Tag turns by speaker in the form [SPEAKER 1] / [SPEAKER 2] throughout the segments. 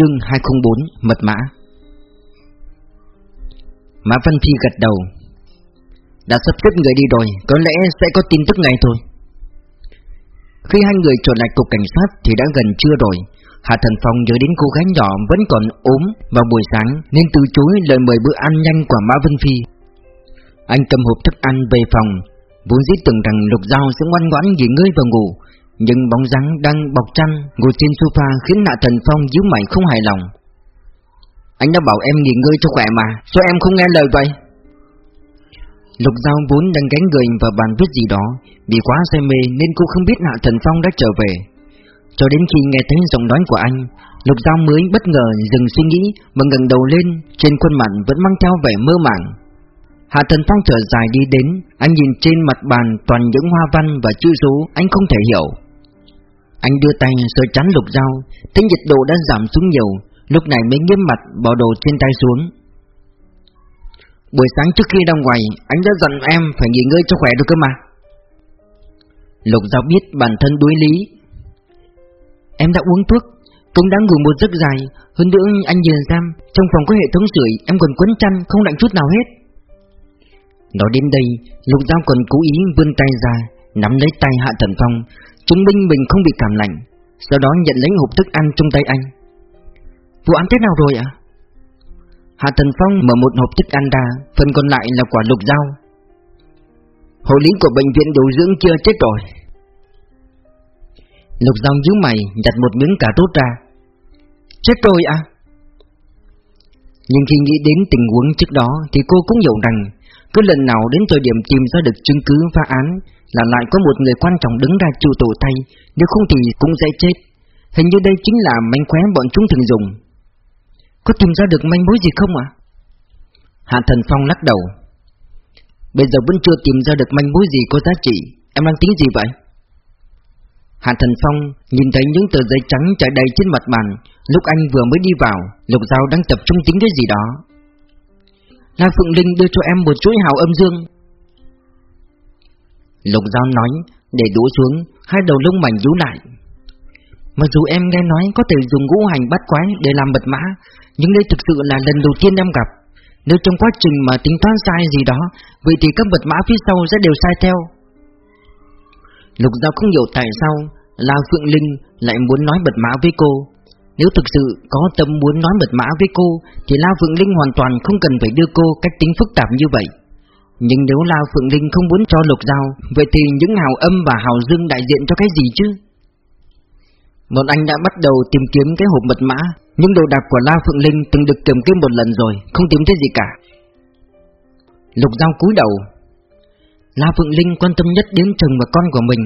[SPEAKER 1] chương 204 Mật mã. Mã Văn Phi gật đầu. Đã sắp xếp người đi rồi, Có lẽ sẽ có tin tức ngay thôi. Khi hai người trở lại cục cảnh sát Thì đã gần trưa rồi. Hạ Thần Phong nhớ đến cô gái nhỏ vẫn còn ốm vào buổi sáng, Nên từ chối lời mời bữa ăn nhanh của Mã Vân Phi Anh cầm hộp thức ăn về phòng, Vốn dĩ tưởng rằng Lục Giao sẽ ngoan ngoãn nghỉ ngơi và ngủ nhưng bóng dáng đang bọc chăn, Ngồi trên sofa khiến Hạ Thần Phong díu mày không hài lòng. Anh đã bảo em nghỉ ngơi cho khỏe mà, Sao em không nghe lời vậy? Lục Giao vốn đang gánh người vào bàn viết gì đó, Vì quá say mê nên cô không biết Hạ Thần Phong đã trở về. Cho đến khi nghe thấy giọng nói của anh, Lục Giao mới bất ngờ dừng suy nghĩ Mà ngẩng đầu lên, Trên khuôn mặt vẫn mang theo vẻ mơ màng. Hạ Thần Phong trở dài đi đến, Anh nhìn trên mặt bàn toàn những hoa văn và chữ số Anh không thể hiểu. Anh đưa tay sờ chắn Lục dao, Tính nhiệt độ đã giảm xuống nhiều Lúc này mới nghiêm mặt bỏ đồ trên tay xuống. Buổi sáng trước khi ra ngoài Anh đã dặn em phải nghỉ ngơi cho khỏe được cơ mà. Lục dao biết bản thân đuối lý. Em đã uống thuốc Cũng đã ngủ một giấc dài Hơn nữa anh nhìn xem Trong phòng có hệ thống sưởi Em còn quấn chăn không lạnh chút nào hết. Nói đến đây Lục dao còn cố ý vươn tay ra Nắm lấy tay Hạ Thần Phong Chứng minh mình không bị cảm lạnh, Sau đó nhận lấy hộp thức ăn trong tay anh. Vụ án thế nào rồi ạ? Hạ tần Phong mở một hộp thức ăn ra, Phần còn lại là quả lục dao Hộ lý của bệnh viện điều dưỡng chưa chết rồi. Lục rau nhíu mày, nhặt một miếng cà rốt ra. Chết rồi à Nhưng khi nghĩ đến tình huống trước đó Thì cô cũng hiểu rằng cứ lần nào đến thời điểm tìm ra được chứng cứ phá án, Là lại có một người quan trọng đứng ra chịu tổ tay, Nếu không thì cũng dễ chết. Hình như đây chính là manh khóe bọn chúng thường dùng. Có tìm ra được manh mối gì không ạ? Hạ Thần Phong lắc đầu. Bây giờ vẫn chưa tìm ra được manh mối gì có giá trị. Em đang tính gì vậy? Hạ Thần Phong nhìn thấy những tờ giấy trắng trải đầy trên mặt bàn. Lúc anh vừa mới đi vào, Lục Giao đang tập trung tính cái gì đó. La Phượng Linh đưa cho em một chuỗi hào âm dương. Lục Giao nói, Để đũa xuống, Hai đầu lông mảnh rú lại. Mặc dù em nghe nói có thể dùng ngũ hành bắt quái để làm mật mã, Nhưng đây thực sự là lần đầu tiên em gặp. Nếu trong quá trình mà tính toán sai gì đó, Vậy thì các mật mã phía sau sẽ đều sai theo. Lục Giao không hiểu tại sao La Phượng Linh lại muốn nói mật mã với cô. Nếu thực sự có tâm muốn nói mật mã với cô, Thì La Phượng Linh hoàn toàn không cần phải đưa cô cách tính phức tạp như vậy. Nhưng nếu La Phượng Linh không muốn cho Lục Giao, Vậy thì những hào âm và hào dương đại diện cho cái gì chứ? Bọn anh đã bắt đầu tìm kiếm cái hộp mật mã, Nhưng đồ đạc của La Phượng Linh từng được tìm kiếm một lần rồi, Không tìm thấy gì cả. Lục Giao cúi đầu. La Phượng Linh quan tâm nhất đến chồng và con của mình.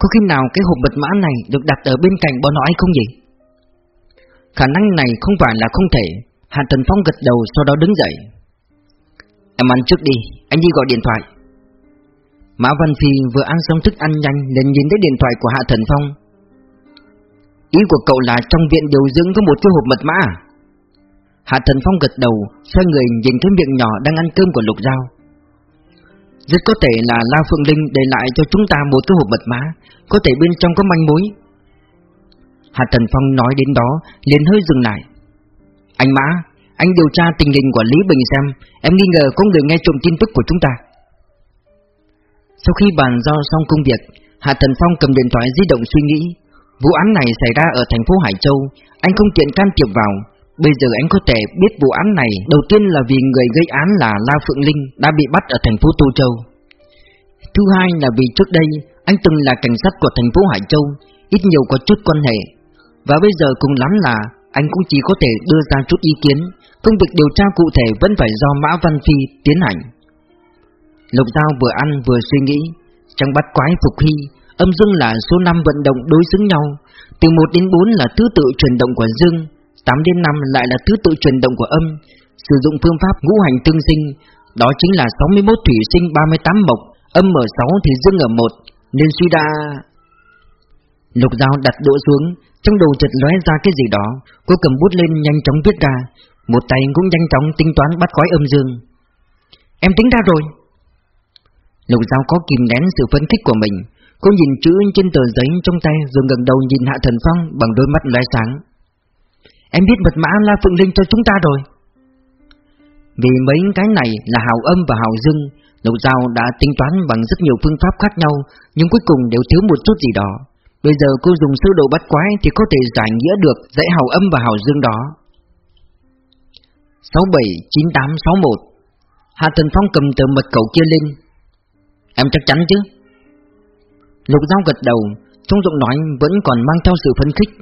[SPEAKER 1] Có khi nào cái hộp mật mã này được đặt ở bên cạnh bọn họ hay không nhỉ? Khả năng này không phải là không thể. Hạ Tần Phong gật đầu sau đó đứng dậy. Em ăn trước đi, anh đi gọi điện thoại. Mã Văn Phi vừa ăn xong thức ăn nhanh liền nhìn thấy điện thoại của Hạ Thần Phong. Ý của cậu là trong viện điều dưỡng có một cái hộp mật mã à? Hạ Thần Phong gật đầu, xoay người nhìn cái miệng nhỏ đang ăn cơm của Lục Giao. Rất có thể là La Phương Linh để lại cho chúng ta một cái hộp mật mã Có thể bên trong có manh mối. Hạ Tần Phong nói đến đó, liền hơi dừng lại. Anh Mã, Anh điều tra tình hình của Lý Bình xem, Em nghi ngờ có người nghe trộm tin tức của chúng ta. Sau khi bàn giao xong công việc, Hạ Tần Phong cầm điện thoại di động suy nghĩ, Vụ án này xảy ra ở thành phố Hải Châu, Anh không tiện can thiệp vào. Bây giờ anh có thể biết vụ án này Đầu tiên là vì người gây án là La Phượng Linh Đã bị bắt ở thành phố Tô Châu. Thứ hai là vì trước đây, Anh từng là cảnh sát của thành phố Hải Châu, Ít nhiều có chút quan hệ. Và bây giờ cùng lắm là, Anh cũng chỉ có thể đưa ra chút ý kiến. Công việc điều tra cụ thể vẫn phải do Mã Văn Phi tiến hành. Lục Giao vừa ăn vừa suy nghĩ. Trong bắt quái phục hy, Âm dương là số 5 vận động đối xứng nhau. Từ 1 đến 4 là thứ tự chuyển động của dương 8 đến 5 lại là thứ tự chuyển động của âm. Sử dụng phương pháp ngũ hành tương sinh, Đó chính là 61 thủy sinh 38 mộc, Âm ở 6 thì dương ở 1 Nên suy đa Lục dao đặt đũa xuống, Trong đầu chợt lóe ra cái gì đó, Cô cầm bút lên nhanh chóng viết ra. Một tay cũng nhanh chóng tính toán bắt gói âm dương. Em tính ra rồi. Lục dao có kìm nén sự phấn khích của mình. Cô nhìn chữ trên tờ giấy trong tay Rồi gần đầu nhìn Hạ Thần Phong Bằng đôi mắt lóe sáng. Em biết mật mã La Phượng Linh cho chúng ta rồi. Vì mấy cái này là hào âm và hào dương, Lục Giao đã tính toán bằng rất nhiều phương pháp khác nhau, Nhưng cuối cùng đều thiếu một chút gì đó. Bây giờ cô dùng sơ đồ bắt quái Thì có thể giải nghĩa được dãy hào âm và hào dương đó. 679861 Hạ Thần Phong cầm tờ mật khẩu kia lên. Em chắc chắn chứ? Lục Giao gật đầu, Trong giọng nói vẫn còn mang theo sự phấn khích.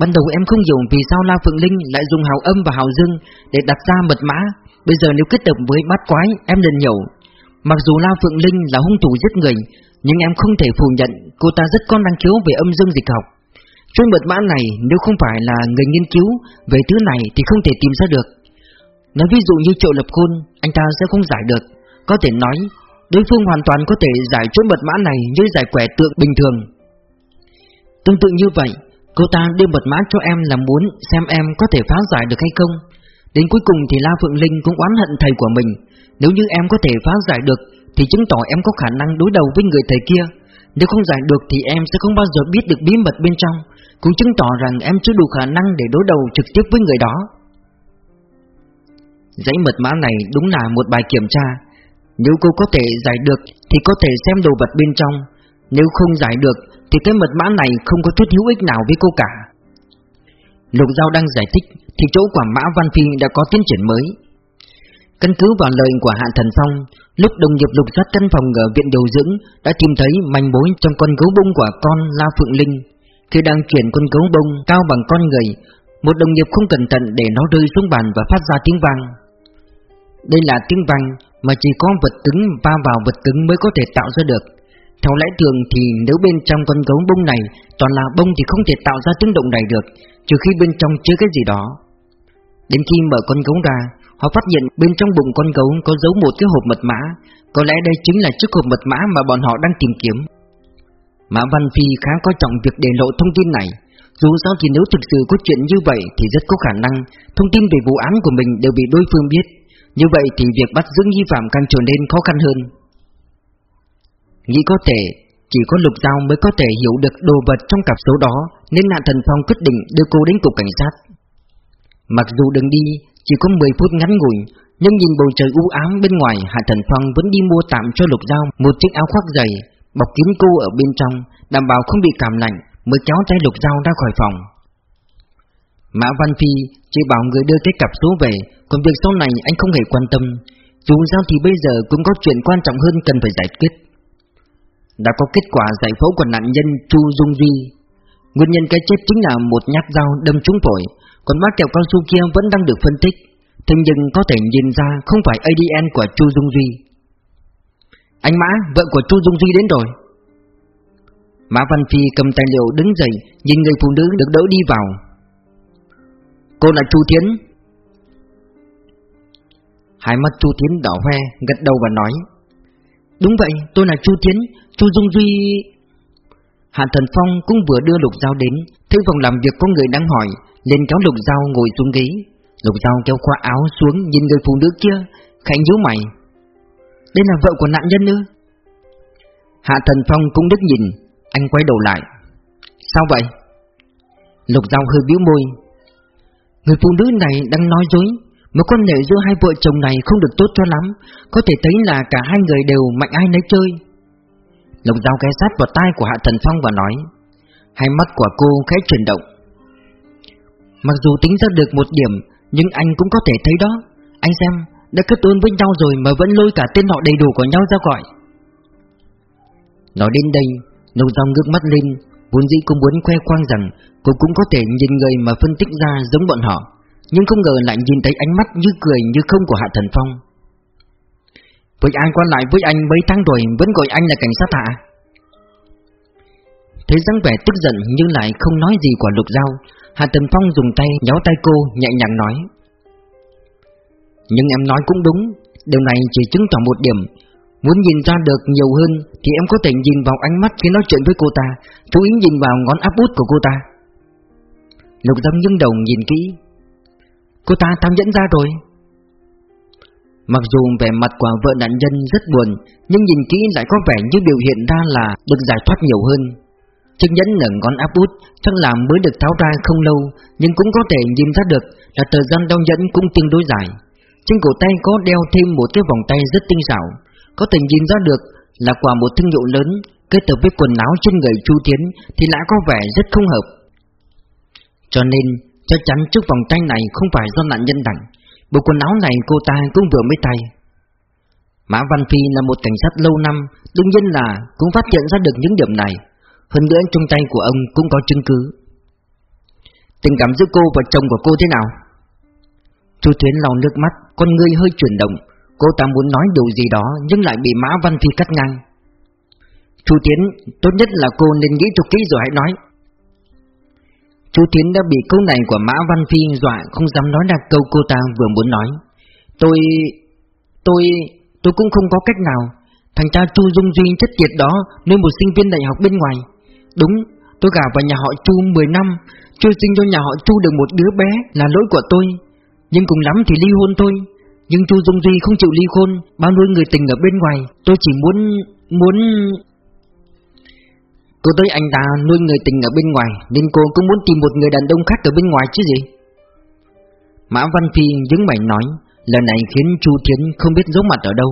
[SPEAKER 1] Ban đầu em không hiểu vì sao La Phượng Linh lại dùng hào âm và hào dương để đặt ra mật mã. Bây giờ nếu kết hợp với bát quái, em liền hiểu. Mặc dù La Phượng Linh là hung thủ giết người nhưng em không thể phủ nhận cô ta rất có năng khiếu về âm dương dịch học. Chuyên mật mã này nếu không phải là người nghiên cứu về thứ này thì không thể tìm ra được. Nói ví dụ như triệu lập khôn, Anh ta sẽ không giải được. Có thể nói, Đối phương hoàn toàn có thể giải chuỗi mật mã này như giải quẻ tượng bình thường. Tương tự như vậy, Cô ta đưa mật mã cho em là muốn xem em có thể phá giải được hay không. Đến cuối cùng thì La Phượng Linh cũng oán hận thầy của mình. Nếu như em có thể phá giải được thì chứng tỏ em có khả năng đối đầu với người thầy kia. Nếu không giải được thì em sẽ không bao giờ biết được bí mật bên trong, Cũng chứng tỏ rằng em chưa đủ khả năng để đối đầu trực tiếp với người đó. Dãy mật mã này đúng là một bài kiểm tra. Nếu cô có thể giải được thì có thể xem đồ vật bên trong. Nếu không giải được thì cái mật mã này không có chút hữu ích nào với cô cả. Lục Giao đang giải thích thì chỗ quả Mã Văn Phi đã có tiến triển mới. Căn cứ vào lời của Hạ Thần Phong Lúc đồng nghiệp lục soát căn phòng ở viện điều dưỡng Đã tìm thấy manh mối trong con gấu bông của con La Phượng Linh. Khi đang chuyển con gấu bông cao bằng con người Một đồng nghiệp không cẩn thận để nó rơi xuống bàn và phát ra tiếng vang. Đây là tiếng vang mà chỉ có vật cứng va vào vật cứng mới có thể tạo ra được. Theo lẽ thường thì nếu bên trong con gấu bông này toàn là bông thì không thể tạo ra tiếng động này được, trừ khi bên trong chứa cái gì đó. Đến khi mở con gấu ra, họ phát hiện bên trong bụng con gấu có giấu một cái hộp mật mã, có lẽ đây chính là chiếc hộp mật mã mà bọn họ đang tìm kiếm. Mã Văn Phi khá coi trọng việc để lộ thông tin này, dù sao thì nếu thực sự có chuyện như vậy thì rất có khả năng thông tin về vụ án của mình đều bị đối phương biết. Như vậy thì việc bắt giữ nghi phạm càng trở nên khó khăn hơn. Nghĩ có thể Chỉ có lục giao mới có thể hiểu được đồ vật trong cặp số đó Nên nạn thần phong quyết định đưa cô đến cục cảnh sát Mặc dù đường đi chỉ có 10 phút ngắn ngủi Nhưng nhìn bầu trời u ám bên ngoài Hạ Thần Phong vẫn đi mua tạm cho Lục Giao Một chiếc áo khoác dày Bọc kín cô ở bên trong Đảm bảo không bị cảm lạnh Mới kéo tay Lục Giao ra khỏi phòng. Mã Văn Phi chỉ bảo người đưa cái cặp số về Còn việc sau này anh không hề quan tâm. Dù sao thì bây giờ cũng có chuyện quan trọng hơn cần phải giải quyết. Đã có kết quả giải phẫu của nạn nhân Chu Dung Duy. Nguyên nhân cái chết chính là một nhát dao đâm trúng phổi, còn mắt kẹo cao su kia vẫn đang được phân tích, thế nhưng có thể nhìn ra không phải ADN của Chu Dung Duy. Anh Mã, vợ của Chu Dung Duy đến rồi. Mã Văn Phi cầm tài liệu đứng dậy, nhìn người phụ nữ được đỡ đi vào. Cô là Chu Thiến. Hai mắt Chu Thiến đỏ hoe, gật đầu và nói. Đúng vậy, tôi là Chu Thiến, Chu Dung Duy... Hạ Thần Phong cũng vừa đưa Lục Giao đến, thấy phòng làm việc có người đang hỏi, lên kéo Lục Giao ngồi xuống ghế. Lục Giao kéo khoa áo xuống nhìn người phụ nữ kia, khánh nhíu mày. Đây là vợ của nạn nhân ư? Hạ Thần Phong cũng đứt nhìn, anh quay đầu lại. Sao vậy? Lục Giao hơi bĩu môi. Người phụ nữ này đang nói dối, Mối quan hệ giữa hai vợ chồng này không được tốt cho lắm Có thể thấy là cả hai người đều mạnh ai nấy chơi Lục dao ghé sát vào tai của Hạ Thần Phong và nói Hai mắt của cô khẽ chuyển động Mặc dù tính ra được một điểm, Nhưng anh cũng có thể thấy đó. Anh xem, Đã kết hôn với nhau rồi mà vẫn lôi cả tên họ đầy đủ của nhau ra gọi. Nói đến đây Lục giao ngước mắt lên, Vốn dĩ cũng muốn khoe khoang rằng Cô cũng có thể nhìn người mà phân tích ra giống bọn họ, Nhưng không ngờ lại nhìn thấy ánh mắt như cười như không của Hạ Thần Phong. Với ai quan lại với anh mấy tháng rồi Vẫn gọi anh là cảnh sát hạ. Thấy dáng vẻ tức giận Nhưng lại không nói gì của lục dao Hà Tần Phong dùng tay nhéo tay cô, Nhẹ nhàng nói. Nhưng em nói cũng đúng, Điều này chỉ chứng tỏ một điểm. Muốn nhìn ra được nhiều hơn Thì em có thể nhìn vào ánh mắt khi nói chuyện với cô ta, Chú ý nhìn vào ngón áp út của cô ta. Lục Dâm nghiêng đầu nhìn kỹ. Cô ta tham nhẫn ra rồi. Mặc dù vẻ mặt của vợ nạn nhân rất buồn, Nhưng nhìn kỹ lại có vẻ như biểu hiện ra là được giải thoát nhiều hơn. Chiếc nhẫn ở ngón áp út chắc làm mới được tháo ra không lâu, Nhưng cũng có thể nhìn ra được là thời gian đau nhẫn cũng tương đối dài. Trên cổ tay có đeo thêm một cái vòng tay rất tinh xảo, Có thể nhìn ra được là quả một thương hiệu lớn, Kết hợp với quần áo trên người Chu Tiến Thì lại có vẻ rất không hợp. Cho nên, chắc chắn chiếc vòng tay này không phải do nạn nhân tặng Bộ quần áo này cô ta cũng vừa mới tay Mã Văn Phi là một cảnh sát lâu năm, Đương nhiên là cũng phát hiện ra được những điểm này. Hơn nữa, trong tay của ông cũng có chứng cứ. Tình cảm giữa cô và chồng của cô thế nào? Chu Thiến lau nước mắt, Con ngươi hơi chuyển động. Cô ta muốn nói điều gì đó, Nhưng lại bị Mã Văn Phi cắt ngang. Chu Tiến Tốt nhất là cô nên nghĩ cho kỹ rồi hãy nói. Chu Tiến đã bị câu này của Mã Văn Phi dọa, Không dám nói ra câu cô ta vừa muốn nói. Tôi... Tôi... Tôi cũng không có cách nào. Thành cha Chu Dung Duy chất tiệt đó, Nuôi một sinh viên đại học bên ngoài. Đúng, tôi gả vào nhà họ Chu 10 năm Chưa sinh cho nhà họ Chu được một đứa bé Là lỗi của tôi. Nhưng cùng lắm thì ly hôn thôi. Nhưng Chu Dung Duy không chịu ly hôn Bao nuôi người tình ở bên ngoài. Tôi chỉ muốn... muốn... Cô tới anh ta nuôi người tình ở bên ngoài Nên cô cũng muốn tìm một người đàn ông khác ở bên ngoài chứ gì? Mã Văn Phi đứng mày nói Lần này khiến Chu Thiến không biết giấu mặt ở đâu.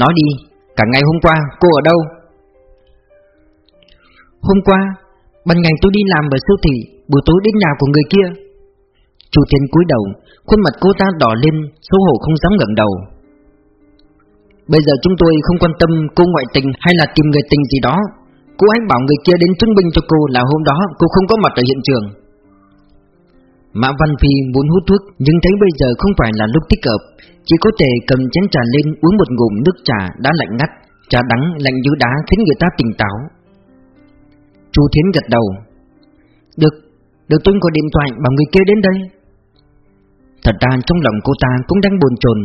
[SPEAKER 1] Nói đi Cả ngày hôm qua cô ở đâu? Hôm qua, Ban ngày tôi đi làm ở siêu thị, Buổi tối đến nhà của người kia. Chu Thiên cúi đầu, Khuôn mặt cô ta đỏ lên, Xấu hổ không dám ngẩng đầu. Bây giờ chúng tôi không quan tâm cô ngoại tình hay là tìm người tình gì đó. Cô ấy bảo người kia đến chứng minh cho cô là hôm đó cô không có mặt ở hiện trường. Mã Văn Phi muốn hút thuốc, nhưng thấy bây giờ không phải là lúc thích hợp. Chỉ có thể cầm chén trà lên uống một ngụm nước trà đã lạnh ngắt. Trà đắng lạnh như đá khiến người ta tỉnh táo. Chu Thiến gật đầu. Được, được tôi có điện thoại bảo người kia đến đây. Thật ra trong lòng cô ta cũng đang buồn chồn.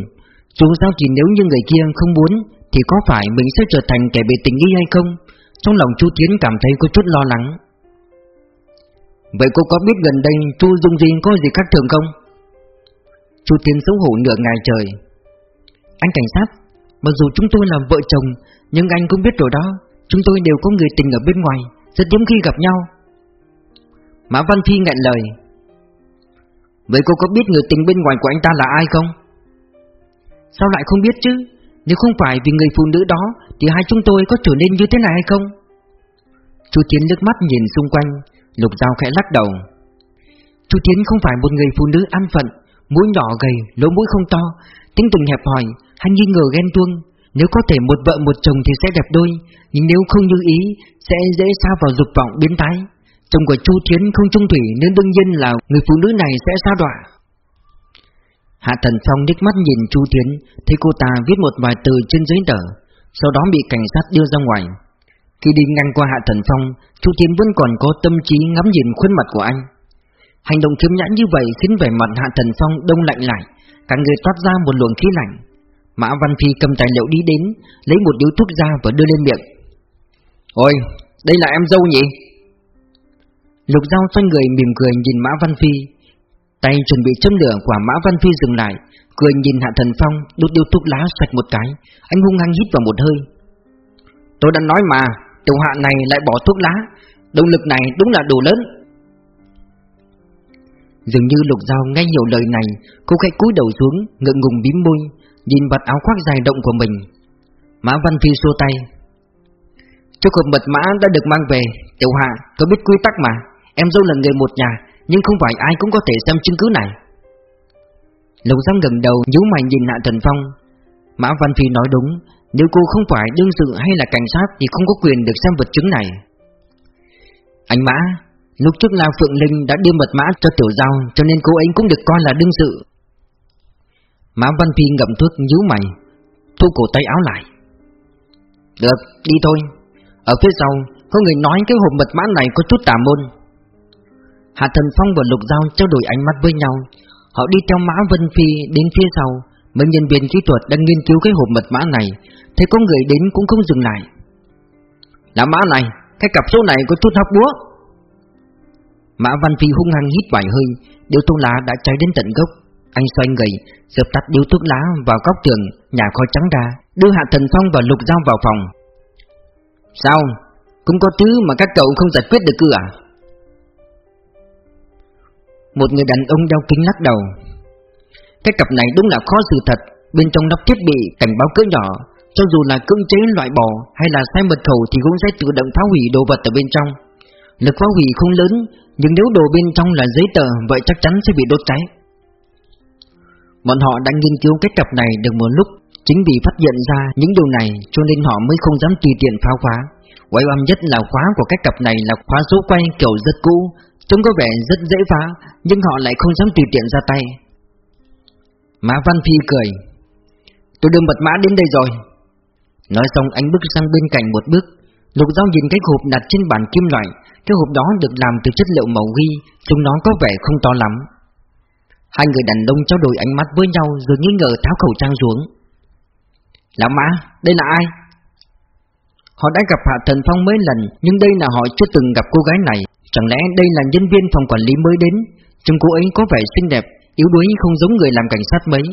[SPEAKER 1] Dù sao chỉ nếu như người kia không muốn Thì có phải mình sẽ trở thành kẻ bị tình nghi hay không? Trong lòng chu Thiến cảm thấy có chút lo lắng. Vậy cô có biết gần đây Chu Dung Di có gì khác thường không? Chu Thiến xấu hổ nửa ngày trời. Anh cảnh sát Mặc dù chúng tôi là vợ chồng Nhưng anh cũng biết rồi đó. Chúng tôi đều có người tình ở bên ngoài. Rất hiếm khi gặp nhau. Mã Văn Phi ngẹn lời. Vậy cô có biết người tình bên ngoài của anh ta là ai không? Sao lại không biết chứ? Nếu không phải vì người phụ nữ đó Thì hai chúng tôi có trở nên như thế này hay không? Chu Tiến nước mắt nhìn xung quanh Lục Giao khẽ lắc đầu. Chu Tiến không phải một người phụ nữ an phận Mũi nhỏ gầy, lỗ mũi không to Tính tình hẹp hòi, hay nghi ngờ ghen tuông. Nếu có thể một vợ một chồng thì sẽ đẹp đôi Nhưng nếu không như ý Sẽ dễ xa vào dục vọng biến tái Chồng của Chu Thiến không trung thủy Nên đương nhiên là người phụ nữ này sẽ xa đọa Hạ Thần Phong nước mắt nhìn Chu Thiến, thấy cô ta viết một vài từ trên giấy tờ, sau đó bị cảnh sát đưa ra ngoài. Khi đi ngang qua Hạ Thần Phong, Chu Thiến vẫn còn có tâm trí ngắm nhìn khuôn mặt của anh. Hành động khiếm nhãn như vậy khiến vẻ mặt Hạ Thần Phong đông lạnh lại, cả người toát ra một luồng khí lạnh. Mã Văn Phi cầm tài liệu đi đến, lấy một điếu thuốc ra và đưa lên miệng. Ôi, đây là em dâu nhỉ? Lục Giao xoay người mỉm cười nhìn Mã Văn Phi, Tay chuẩn bị châm lửa quả Mã Văn Phi dừng lại Cười nhìn Hạ Thần Phong đốt điếu thuốc lá sạch một cái. Anh hung hăng hít vào một hơi. Tôi đã nói mà Tiểu hạ này lại bỏ thuốc lá. Động lực này đúng là đủ lớn. Dường như lục dao nghe nhiều lời này Cô khẽ cúi đầu xuống Ngượng ngùng bím môi. Nhìn vật áo khoác dài động của mình. Mã Văn Phi xua tay. Chiếc hộp mật mã đã được mang về. Tiểu hạ, tôi biết quy tắc mà. Em dâu là người một nhà, nhưng không phải ai cũng có thể xem chứng cứ này. Lục Giang gần đầu nhíu mày nhìn Hạ Thần Phong. Mã Văn Phi nói đúng, Nếu cô không phải đương sự hay là cảnh sát Thì không có quyền được xem vật chứng này. Anh Mã, Lúc trước La Phượng Linh đã đưa mật mã cho Tiểu Giao, Cho nên cô ấy cũng được coi là đương sự. Mã Văn Phi ngậm thuốc nhíu mày Thu cổ tay áo lại. Được, đi thôi. Ở phía sau Có người nói cái hộp mật mã này có chút tà môn. Hạ Thần Phong và Lục Giao trao đổi ánh mắt với nhau. Họ đi theo Mã Văn Phi đến phía sau Mấy nhân viên kỹ thuật đang nghiên cứu cái hộp mật mã này Thấy có người đến cũng không dừng lại. Là mã này Cái cặp số này có chút hấp búa. Mã Văn Phi hung hăng hít vài hơi điều thuốc lá đã cháy đến tận gốc. Anh xoay người, Dập tắt điếu thuốc lá vào góc tường, Nhà khói trắng ra, Đưa Hạ Thần Phong và Lục Giao vào phòng. Sao? Cũng có thứ mà các cậu không giải quyết được cơ à? Một người đàn ông đeo kính lắc đầu. Cái cặp này đúng là khó xử thật, Bên trong nắp thiết bị, cảnh báo cỡ nhỏ, Cho dù là cưỡng chế loại bỏ hay là sai mật khẩu Thì cũng sẽ tự động phá hủy đồ vật ở bên trong. Lực phá hủy không lớn, Nhưng nếu đồ bên trong là giấy tờ, Vậy chắc chắn sẽ bị đốt cháy. Bọn họ đã nghiên cứu cái cặp này được một lúc, Chính vì phát hiện ra những điều này cho nên họ mới không dám tùy tiện phá khóa. Quay âm nhất là khóa của cái cặp này là khóa số quay kiểu rất cũ, Trông có vẻ rất dễ phá, Nhưng họ lại không dám tùy tiện ra tay. Mã Văn Phi cười, Tôi đưa mật mã đến đây rồi. Nói xong anh bước sang bên cạnh một bước, Lục Giao nhìn cái hộp đặt trên bàn kim loại, Cái hộp đó được làm từ chất liệu màu ghi Chúng nó có vẻ không to lắm. Hai người đàn ông trao đổi ánh mắt với nhau Rồi nghi ngờ tháo khẩu trang xuống. Lão Mã, đây là ai? Họ đã gặp Hạ Thần Phong mấy lần Nhưng đây là họ chưa từng gặp cô gái này. Chẳng lẽ đây là nhân viên phòng quản lý mới đến? Trông cô ấy có vẻ xinh đẹp Yếu đuối không giống người làm cảnh sát mấy.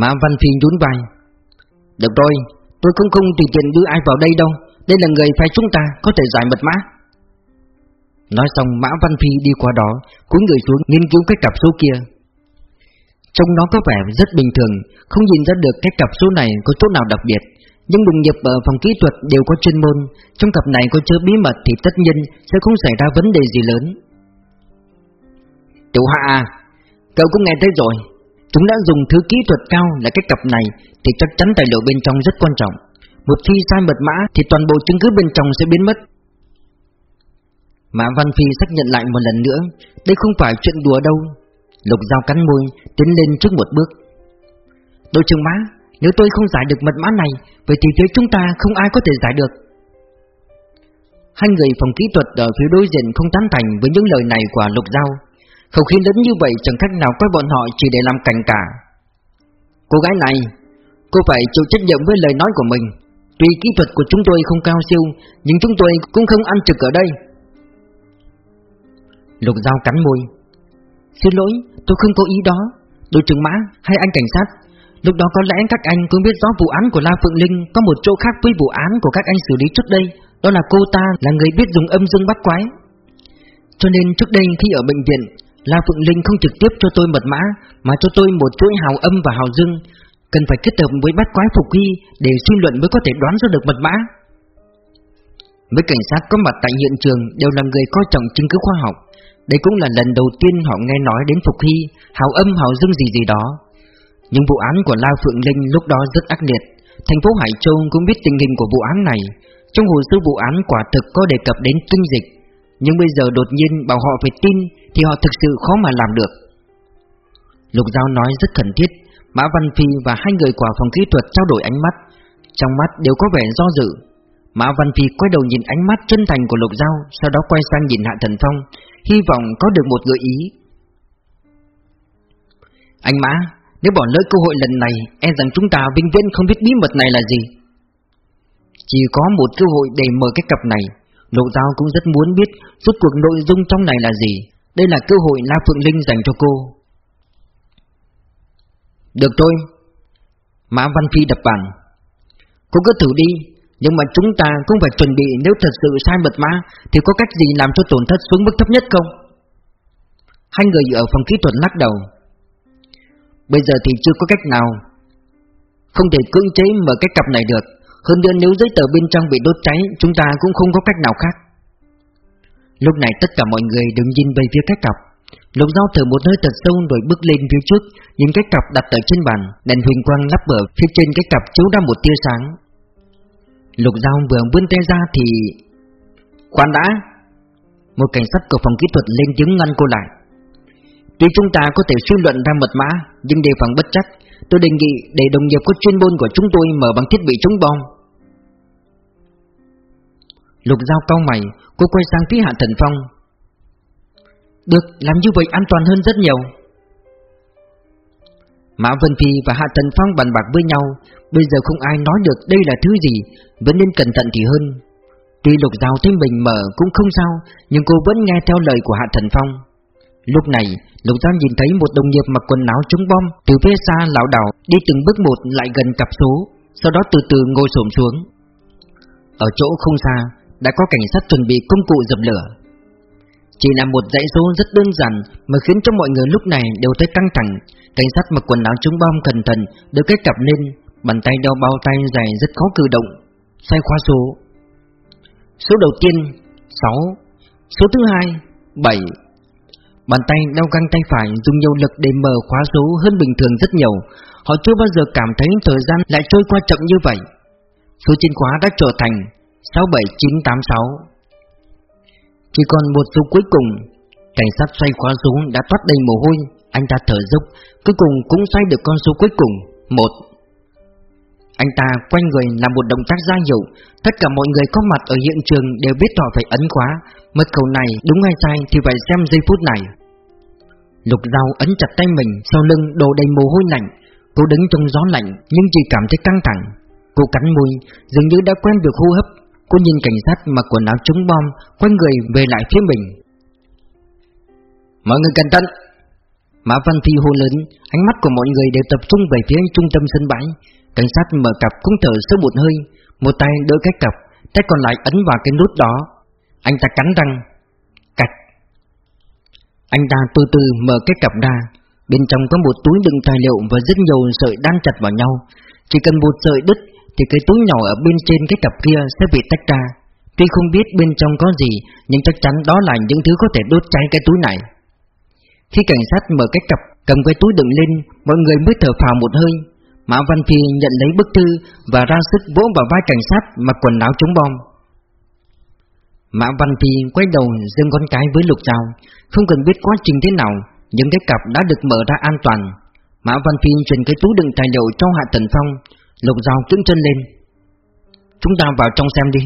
[SPEAKER 1] Mã Văn Phi nhún vai. Được rồi Tôi cũng không tùy tiện đưa ai vào đây đâu. Đây là người phải chúng ta có thể giải mật mã. Nói xong, Mã Văn Phi đi qua đó, Cúi người xuống nghiên cứu cái cặp số kia. Trông nó có vẻ rất bình thường, Không nhìn ra được cái cặp số này có chỗ nào đặc biệt. Nhưng đồng nghiệp ở phòng kỹ thuật đều có chuyên môn, Trong cặp này có chứa bí mật thì tất nhiên Sẽ không xảy ra vấn đề gì lớn. Tiểu Hạ à Cậu cũng nghe thấy rồi. Chúng đã dùng thứ kỹ thuật cao là cái cặp này Thì chắc chắn tài liệu bên trong rất quan trọng. Một khi sai mật mã Thì toàn bộ chứng cứ bên trong sẽ biến mất. Mã Văn Phi xác nhận lại một lần nữa, Đây không phải chuyện đùa đâu. Lục dao cắn môi, Tiến lên trước một bước. Đội trưởng Mã, Nếu tôi không giải được mật mã này, Vậy thì phía chúng ta không ai có thể giải được. Hai người phòng kỹ thuật ở phía đối diện không tán thành với những lời này của Lục Giao. Không khí lớn như vậy chẳng cách nào quay bọn họ chỉ để làm cảnh cả. Cô gái này, Cô phải chịu trách nhiệm với lời nói của mình. Tuy kỹ thuật của chúng tôi không cao siêu, Nhưng chúng tôi cũng không ăn trực ở đây. Lục Giao cắn môi. Xin lỗi, tôi không có ý đó. Đội trưởng Mã hay anh cảnh sát? Lúc đó có lẽ các anh cũng biết rõ vụ án của La Phượng Linh Có một chỗ khác với vụ án của các anh xử lý trước đây Đó là cô ta là người biết dùng âm dương bắt quái. Cho nên trước đây khi ở bệnh viện La Phượng Linh không trực tiếp cho tôi mật mã Mà cho tôi một chuỗi hào âm và hào dương. Cần phải kết hợp với bắt quái phục huy Để suy luận mới có thể đoán ra được mật mã. Mấy cảnh sát có mặt tại hiện trường Đều là người coi trọng chứng cứ khoa học đây cũng là lần đầu tiên họ nghe nói đến Phục Hy, hào âm hào dương gì gì đó. Nhưng vụ án của La Phượng Linh lúc đó rất ác liệt. Thành phố Hải Châu cũng biết tình hình của vụ án này. Trong hồ sơ vụ án quả thực có đề cập đến tinh dịch. Nhưng bây giờ đột nhiên bảo họ phải tin thì họ thực sự khó mà làm được. Lục Giao nói rất khẩn thiết. Mã Văn Phi và hai người quả phòng kỹ thuật trao đổi ánh mắt. Trong mắt đều có vẻ do dự. Mã Văn Phi quay đầu nhìn ánh mắt chân thành của Lục Giao, sau đó quay sang nhìn Hạ Thần Phong, hy vọng có được một gợi ý. Anh Mã, nếu bỏ lỡ cơ hội lần này, e rằng chúng ta vĩnh viễn không biết bí mật này là gì. Chỉ có một cơ hội để mở cái cặp này, Lục Giao cũng rất muốn biết Suốt cuộc nội dung trong này là gì. Đây là cơ hội La Phượng Linh dành cho cô. Được thôi. Mã Văn Phi đập bàn. Cô cứ thử đi, nhưng mà chúng ta cũng phải chuẩn bị, nếu thật sự sai mật mã Thì có cách gì làm cho tổn thất xuống mức thấp nhất không? Hai người ở phòng kỹ thuật lắc đầu. Bây giờ thì chưa có cách nào. Không thể cưỡng chế mở cái cặp này được. Hơn nữa nếu giấy tờ bên trong bị đốt cháy, Chúng ta cũng không có cách nào khác. Lúc này tất cả mọi người đứng nhìn về phía cái cặp. Lục dao thở một hơi thật sâu rồi bước lên phía trước, Nhìn cái cặp đặt ở trên bàn, Đèn huỳnh quang lắp ở phía trên cái cặp chiếu ra một tia sáng. Lục Giao vừa vươn tay ra thì... Khoan đã! Một cảnh sát của phòng kỹ thuật lên tiếng ngăn cô lại. Tuy chúng ta có thể suy luận ra mật mã, nhưng đề phòng bất chắc, tôi đề nghị để đồng nghiệp có chuyên môn của chúng tôi mở bằng thiết bị chống bom. Lục Giao cau mày, cô quay sang phía Hạ Thần Phong. Được, làm như vậy an toàn hơn rất nhiều. Mã Vân Phi và Hạ Tần Phong bàn bạc với nhau, Bây giờ không ai nói được đây là thứ gì, Vẫn nên cẩn thận thì hơn. Tuy lục rào thấy mình mở cũng không sao, Nhưng cô vẫn nghe theo lời của Hạ Thần Phong. Lúc này, Lục Giao nhìn thấy một đồng nghiệp mặc quần áo chống bom Từ phía xa lão đảo Đi từng bước một lại gần cặp số, Sau đó từ từ ngồi xổm xuống. Ở chỗ không xa, Đã có cảnh sát chuẩn bị công cụ dập lửa. Chỉ là một dãy số rất đơn giản Mà khiến cho mọi người lúc này đều thấy căng thẳng. Cảnh sát mặc quần áo chống bom cẩn thận Được kết cặp lên, Bàn tay đeo bao tay dài rất khó cử động. Xoay khóa số. Số đầu tiên 6 Số thứ hai 7 Bàn tay đeo găng tay phải dùng nhiều lực để mở khóa số hơn bình thường rất nhiều. Họ chưa bao giờ cảm thấy thời gian lại trôi qua chậm như vậy. Số trên khóa đã trở thành 67986 chỉ còn một số cuối cùng. Cảnh sát xoay khóa xuống đã thoát đầy mồ hôi. Anh ta thở dốc, Cuối cùng cũng xoay được con số cuối cùng. Một. Anh ta quay người làm một động tác ra hiệu. Tất cả mọi người có mặt ở hiện trường đều biết họ phải ấn khóa. Mật khẩu này đúng hay sai thì phải xem giây phút này. Lục dao ấn chặt tay mình, Sau lưng đổ đầy mồ hôi lạnh. Cô đứng trong gió lạnh, nhưng chỉ cảm thấy căng thẳng. Cô cắn môi, Dường như đã quen được hô hấp Cô nhìn cảnh sát mặc quần áo chống bom, Quay người về lại phía mình. Mọi người cẩn thận. Mã Văn Phi hô lớn, Ánh mắt của mọi người đều tập trung về phía trung tâm sân bãi. Cảnh sát mở cặp cũng thở sâu một hơi, Một tay đỡ cái cặp, Tay còn lại ấn vào cái nút đó. Anh ta cắn răng, Cạch. Anh ta từ từ mở cái cặp ra, Bên trong có một túi đựng tài liệu Và rất nhiều sợi đan chặt vào nhau. Chỉ cần một sợi đứt thì cái túi nhỏ ở bên trên cái cặp kia sẽ bị tách ra. Tuy không biết bên trong có gì Nhưng chắc chắn đó là những thứ có thể đốt cháy cái túi này. Khi cảnh sát mở cái cặp Cầm cái túi đựng lên Mọi người mới thở phào một hơi. Mã Văn Phi nhận lấy bức thư Và ra sức vỗ vào vai cảnh sát Mặc quần áo chống bom. Mã Văn Phi quay đầu dâng con cái với Lục dao, Không cần biết quá trình thế nào Những cái cặp đã được mở ra an toàn. Mã Văn Phi truyền cái túi đựng tài liệu cho Hạ Tần Phong Lục Giao cứng chân lên. Chúng ta vào trong xem đi.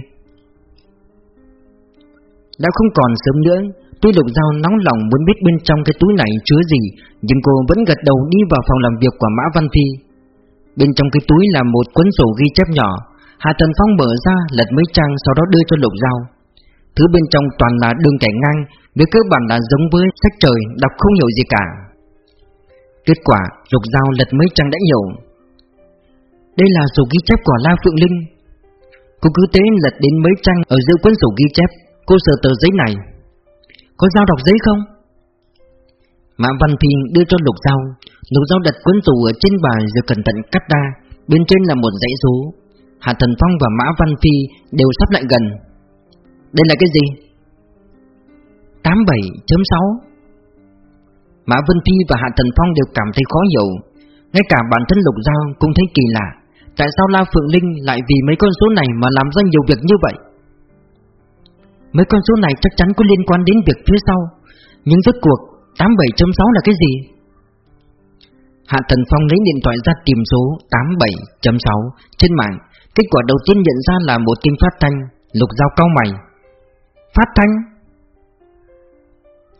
[SPEAKER 1] Đã không còn sớm nữa, Tuy Lục Giao nóng lòng muốn biết bên trong cái túi này chứa gì, Nhưng cô vẫn gật đầu đi vào phòng làm việc của Mã Văn Phi. Bên trong cái túi là một cuốn sổ ghi chép nhỏ. Hạ Tần Phong mở ra, lật mấy trang sau đó đưa cho Lục Giao. Thứ bên trong toàn là đường kẻ ngang Về cơ bản là giống với sách trời, Đọc không hiểu gì cả. Kết quả, Lục Giao lật mấy trang đã hiểu. Đây là sổ ghi chép của La Phượng Linh. Cô cứ tế lật đến mấy trang Ở giữa cuốn sổ ghi chép. Cô sờ tờ giấy này. Có dao đọc giấy không? Mã Văn Phi đưa cho Lục Giao. Lục Giao đặt cuốn sổ ở trên bàn Rồi cẩn thận cắt ra. Bên trên là một dãy số. Hạ Thần Phong và Mã Văn Phi đều sắp lại gần. Đây là cái gì? 87.6 Mã Vân Phi và Hạ Thần Phong đều cảm thấy khó hiểu. Ngay cả bản thân Lục Giao cũng thấy kỳ lạ. Tại sao La Phượng Linh lại vì mấy con số này mà làm ra nhiều việc như vậy? Mấy con số này chắc chắn có liên quan đến việc phía sau, Nhưng rốt cuộc 87.6 là cái gì? Hạ Thần Phong lấy điện thoại ra tìm số 87.6 trên mạng Kết quả đầu tiên nhận ra là một tin phát thanh, Lục dao cao mày Phát thanh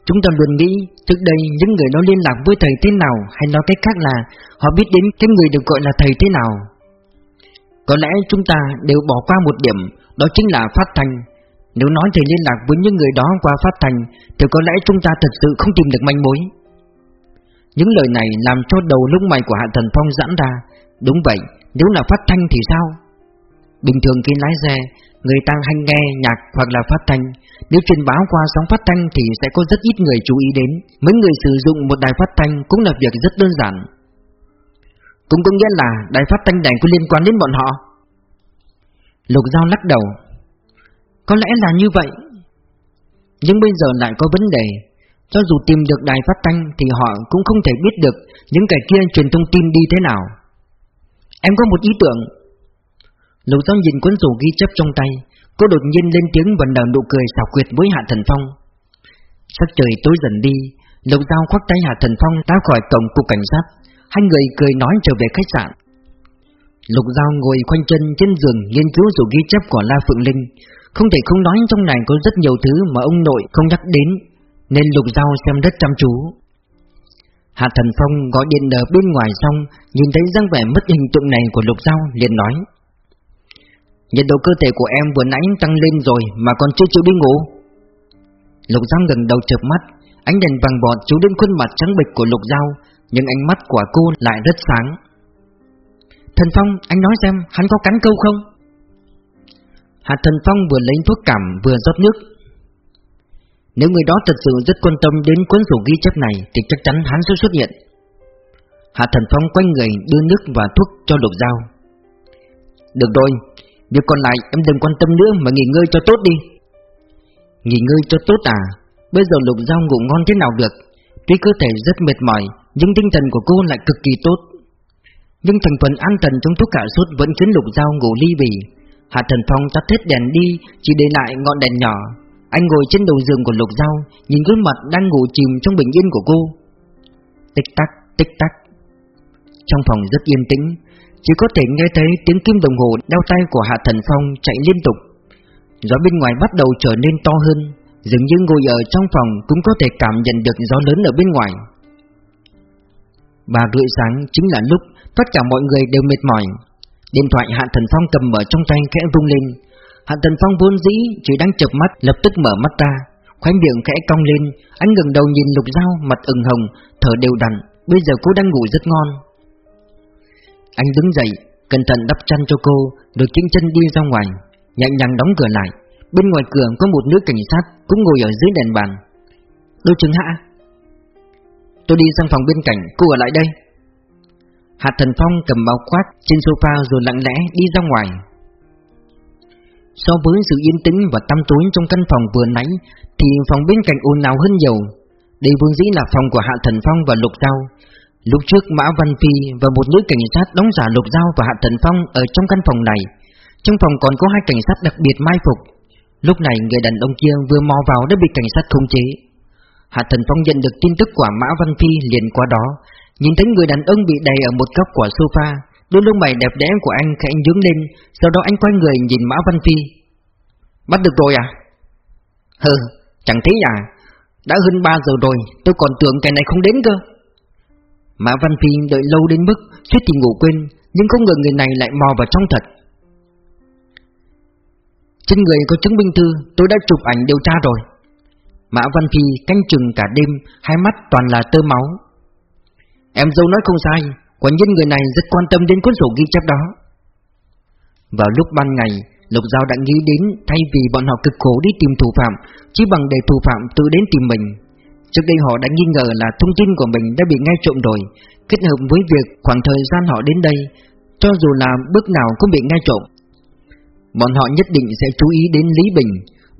[SPEAKER 1] Chúng ta luôn nghĩ trước đây những người đó liên lạc với thầy thế nào Hay nói cách khác là họ biết đến cái người được gọi là thầy thế nào có lẽ chúng ta đều bỏ qua một điểm Đó chính là phát thanh. Nếu nói thì liên lạc với những người đó qua phát thanh Thì có lẽ chúng ta thật sự không tìm được manh mối. Những lời này làm cho đầu lúc mày của Hạ Thần Phong giãn ra. Đúng vậy, nếu là phát thanh thì sao? Bình thường khi lái xe Người ta hay nghe nhạc hoặc là phát thanh. Nếu truyền báo qua sóng phát thanh thì sẽ có rất ít người chú ý đến. Mấy người sử dụng một đài phát thanh cũng là việc rất đơn giản. Cũng có nghĩa là đài phát thanh này có liên quan đến bọn họ. Lục Giao lắc đầu. Có lẽ là như vậy. Nhưng bây giờ lại có vấn đề. Cho dù tìm được đài phát thanh thì họ cũng không thể biết được Những kẻ kia truyền thông tin đi thế nào. Em có một ý tưởng. Lục Giao nhìn cuốn sổ ghi chép trong tay, Cô đột nhiên lên tiếng và nở nụ cười xảo quyệt với Hạ Thần Phong. Sắc trời tối dần đi, Lục Giao khoác tay Hạ Thần Phong ra khỏi cổng cục cảnh sát. Hai người cười nói trở về khách sạn. Lục Giao ngồi khoanh chân trên giường nghiên cứu sổ ghi chép của La Phượng Linh. Không thể không nói trong này có rất nhiều thứ mà ông nội không nhắc đến, Nên Lục Giao xem rất chăm chú. Hạ Thần Phong gọi điện ở bên ngoài xong, Nhìn thấy dáng vẻ mất hình tượng này của Lục Giao liền nói, Nhiệt độ cơ thể của em vừa nãy tăng lên rồi Mà còn chưa chịu đi ngủ. Lục Giao gần đầu chợp mắt, Ánh đèn vàng bọt chiếu đến khuôn mặt trắng bệch của Lục Giao nhưng ánh mắt của cô lại rất sáng. Thần Phong, anh nói xem, Hắn có cắn câu không? Hạ Thần Phong vừa lấy thuốc cảm, vừa rót nước. Nếu người đó thật sự rất quan tâm đến cuốn sổ ghi chép này, Thì chắc chắn hắn sẽ xuất hiện. Hạ Thần Phong quay người đưa nước và thuốc cho Lục Giao. Được rồi, Việc còn lại em đừng quan tâm nữa mà nghỉ ngơi cho tốt đi. Nghỉ ngơi cho tốt à? Bây giờ Lục Giao ngủ ngon thế nào được? Tuy cơ thể rất mệt mỏi nhưng tinh thần của cô lại cực kỳ tốt. Nhưng thành phần an thần trong thuốc cả sốt Vẫn khiến Lục Giao ngủ ly bì. Hạ Thần Phong tắt hết đèn đi Chỉ để lại ngọn đèn nhỏ. Anh ngồi trên đầu giường của Lục Giao Nhìn gương mặt đang ngủ chìm trong bình yên của cô. Tích tắc, tích tắc. Trong phòng rất yên tĩnh Chỉ có thể nghe thấy tiếng kim đồng hồ đeo tay của Hạ Thần Phong chạy liên tục. Gió bên ngoài bắt đầu trở nên to hơn Dường như ngồi ở trong phòng cũng có thể cảm nhận được gió lớn ở bên ngoài và rưỡi sáng chính là lúc tất cả mọi người đều mệt mỏi. Điện thoại Hạ Thần Phong cầm ở trong tay khẽ rung lên. Hạ Thần Phong vốn dĩ chỉ đang chợp mắt, lập tức mở mắt ra, khóe miệng khẽ cong lên Anh ngẩng đầu nhìn Lục dao, mặt ửng hồng, Thở đều đặn, Bây giờ cô đang ngủ rất ngon. Anh đứng dậy, Cẩn thận đắp chăn cho cô, Rồi kiễng chân đi ra ngoài, Nhẹ nhàng đóng cửa lại. Bên ngoài cửa có một nữ cảnh sát Cũng ngồi ở dưới đèn bàn. Đôi chứng hạ Tôi đi sang phòng bên cạnh, Cô ở lại đây. Hạ Thần Phong cầm bao quát trên sofa rồi lặng lẽ đi ra ngoài. So với sự yên tĩnh và tăm tối trong căn phòng vừa nãy, Thì phòng bên cạnh ồn ào hơn nhiều. Đây vốn dĩ là phòng của Hạ Thần Phong và Lục Giao. Lúc trước Mã Văn Phi và một nữ cảnh sát đóng giả Lục Giao và Hạ Thần Phong ở trong căn phòng này. Trong phòng còn có hai cảnh sát đặc biệt mai phục. Lúc này người đàn ông kia vừa mò vào đã bị cảnh sát khống chế. Hạ Thần Phong nhận được tin tức của Mã Văn Phi liền qua đó. Nhìn thấy người đàn ông bị đầy ở một góc của sofa Đôi lông mày đẹp đẽ của anh khẽ nhướng lên Sau đó anh quay người nhìn Mã Văn Phi. Bắt được rồi à? Hừ, chẳng thấy à. Đã hơn 3 giờ rồi Tôi còn tưởng cái này không đến cơ. Mã Văn Phi đợi lâu đến mức suýt thì ngủ quên Nhưng không ngờ người này lại mò vào trong thật. Trên người có chứng minh thư Tôi đã chụp ảnh điều tra rồi. Mã Văn Phi canh chừng cả đêm, Hai mắt toàn là tơ máu. Em dâu nói không sai, Quả nhiên người này rất quan tâm đến cuốn sổ ghi chép đó. Vào lúc ban ngày, Lục Giao đã nghĩ đến Thay vì bọn họ cực khổ đi tìm thủ phạm, Chỉ bằng để thủ phạm tự đến tìm mình. Trước đây họ đã nghi ngờ là thông tin của mình đã bị nghe trộm rồi. Kết hợp với việc khoảng thời gian họ đến đây, Cho dù là bước nào cũng bị nghe trộm. Bọn họ nhất định sẽ chú ý đến Lý Bình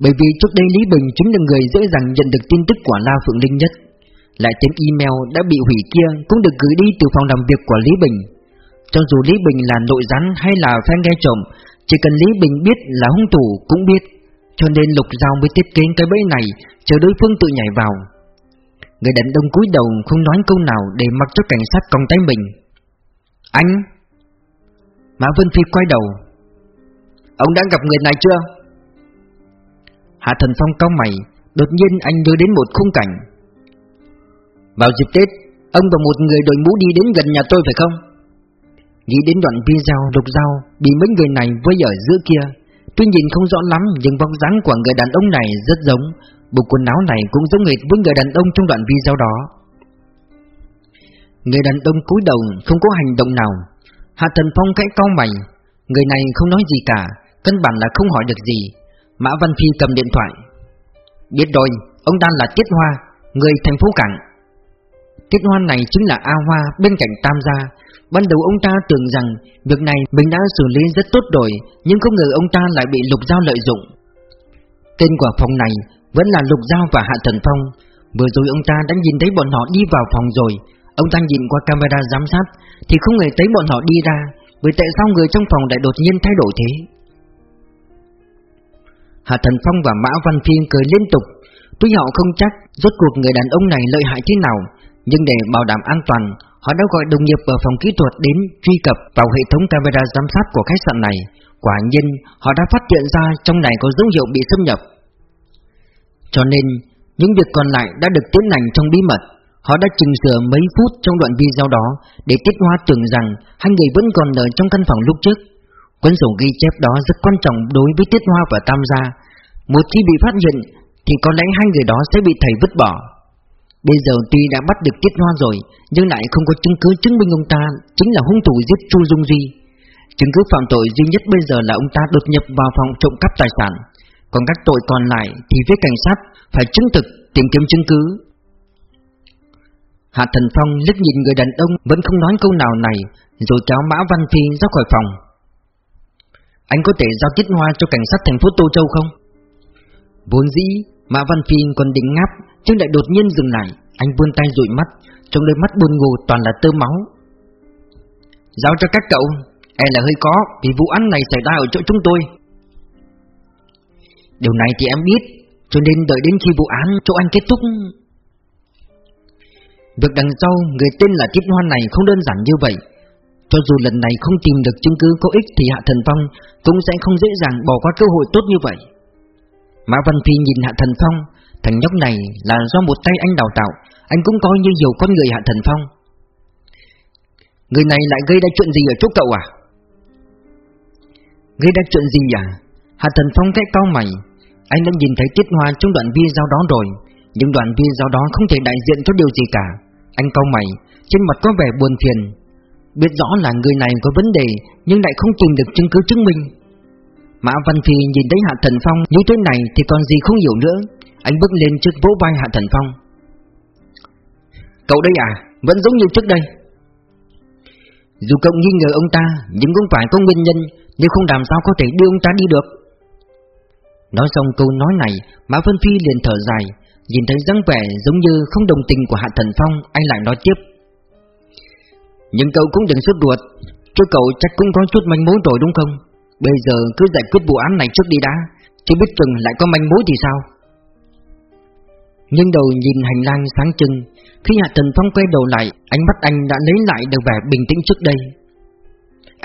[SPEAKER 1] bởi vì trước đây Lý Bình chính là người dễ dàng nhận được tin tức của La Phượng Linh nhất. Lại tiếng email đã bị hủy kia cũng được gửi đi từ phòng làm việc của Lý Bình. Cho dù Lý Bình là nội gián hay là fan nghe trộm Chỉ cần Lý Bình biết là hung thủ cũng biết. Cho nên Lục Giao mới thiết kế cái bẫy này, Chờ đối phương tự nhảy vào. Người đàn ông cúi đầu không nói câu nào để mặc cho cảnh sát còng tay mình. Anh! Mã Vân Phi quay đầu. Ông đã gặp người này chưa? Hạ Thần Phong cao mày, Đột nhiên anh nhớ đến một khung cảnh. Vào dịp Tết, Ông và một người đội mũ đi đến gần nhà tôi phải không? Nghĩ đến đoạn video lục dao Bị mấy người này với ở giữa kia, Tuy nhìn không rõ lắm Nhưng vóc dáng của người đàn ông này rất giống, Bộ quần áo này cũng giống hệt với người đàn ông trong đoạn video đó. Người đàn ông cúi đầu không có hành động nào. Hạ Thần Phong cãi cao mày, Người này không nói gì cả, Căn bản là không hỏi được gì. Mã Văn Phi cầm điện thoại. Biết rồi, ông ta là Tiết Hoa Người thành phố Cảng. Tiết Hoa này chính là A Hoa bên cạnh Tam Gia. Ban đầu ông ta tưởng rằng Việc này mình đã xử lý rất tốt rồi Nhưng không ngờ ông ta lại bị Lục Giao lợi dụng. Tên của phòng này Vẫn là Lục Giao và Hạ Thần Phong. Vừa rồi ông ta đã nhìn thấy bọn họ đi vào phòng rồi. Ông ta nhìn qua camera giám sát Thì không hề thấy bọn họ đi ra Vì tại sao người trong phòng lại đột nhiên thay đổi thế? Hạ Thần Phong và Mã Văn Phiên cười liên tục. Tuy họ không chắc rốt cuộc người đàn ông này lợi hại thế nào, Nhưng để bảo đảm an toàn, Họ đã gọi đồng nghiệp ở phòng kỹ thuật đến truy cập vào hệ thống camera giám sát của khách sạn này. Quả nhiên, họ đã phát hiện ra trong này có dấu hiệu bị xâm nhập. Cho nên, những việc còn lại đã được tiến hành trong bí mật. Họ đã chỉnh sửa mấy phút trong đoạn video đó Để Tiết Hoa tưởng rằng hai người vẫn còn ở trong căn phòng lúc trước. Cuốn sổ ghi chép đó rất quan trọng đối với Tiết Hoa và Tam Gia. Một khi bị phát hiện, Thì có lẽ hai người đó sẽ bị thầy vứt bỏ. Bây giờ tuy đã bắt được Tiết Hoa rồi, Nhưng lại không có chứng cứ chứng minh ông ta Chính là hung thủ giết Chu Dung Duy. Chứng cứ phạm tội duy nhất bây giờ là ông ta đột nhập vào phòng trộm cắp tài sản. Còn các tội còn lại thì phía cảnh sát phải chứng thực, tìm kiếm chứng cứ. Hạ Thần Phong liếc nhìn người đàn ông vẫn không nói câu nào này, Rồi kéo Mã Văn Phi ra khỏi phòng. Anh có thể giao tiết hoa cho cảnh sát thành phố Tô Châu không? Vốn dĩ, Mã Văn Phi còn định ngáp, Nhưng lại đột nhiên dừng lại. Anh vươn tay dụi mắt, Trong đôi mắt buồn ngủ toàn là tơ máu. Giao cho các cậu E là hơi có, Vì vụ án này xảy ra ở chỗ chúng tôi. Điều này thì em biết, Cho nên đợi đến khi vụ án, chỗ anh kết thúc. Việc đằng sau người tên là Tiết Hoan này không đơn giản như vậy. Cho dù lần này không tìm được chứng cứ có ích Thì Hạ Thần Phong cũng sẽ không dễ dàng bỏ qua cơ hội tốt như vậy Mã Văn Phi nhìn Hạ Thần Phong, Thằng nhóc này là do một tay anh đào tạo, Anh cũng coi như nhiều con người Hạ Thần Phong Người này lại gây ra chuyện gì ở chỗ cậu à? Gây ra chuyện gì à? Hạ Thần Phong cái cao mày, Anh đã nhìn thấy Tiết Hoa trong đoạn video đó rồi, Nhưng đoạn video đó không thể đại diện cho điều gì cả Anh cao mày, Trên mặt có vẻ buồn phiền Biết rõ là người này có vấn đề Nhưng lại không tìm được chứng cứ chứng minh. Mã Văn Phi nhìn thấy Hạ Thần Phong như thế này thì còn gì không hiểu nữa. Anh bước lên trước vỗ vai Hạ Thần Phong. Cậu đây à, vẫn giống như trước đây. Dù cậu nghi ngờ ông ta Nhưng cũng phải có nguyên nhân Nếu không làm sao có thể đưa ông ta đi được. Nói xong câu nói này Mã Văn Phi liền thở dài Nhìn thấy dáng vẻ giống như không đồng tình của Hạ Thần Phong Anh lại nói tiếp. Nhưng cậu cũng đừng sốt ruột. Chứ cậu chắc cũng có chút manh mối rồi đúng không? Bây giờ cứ giải quyết vụ án này trước đi đã. Chứ biết chừng lại có manh mối thì sao? Nhưng đầu nhìn hành lang sáng trưng Khi Hạ Thần Phong quay đầu lại Ánh mắt anh đã lấy lại được vẻ bình tĩnh trước đây.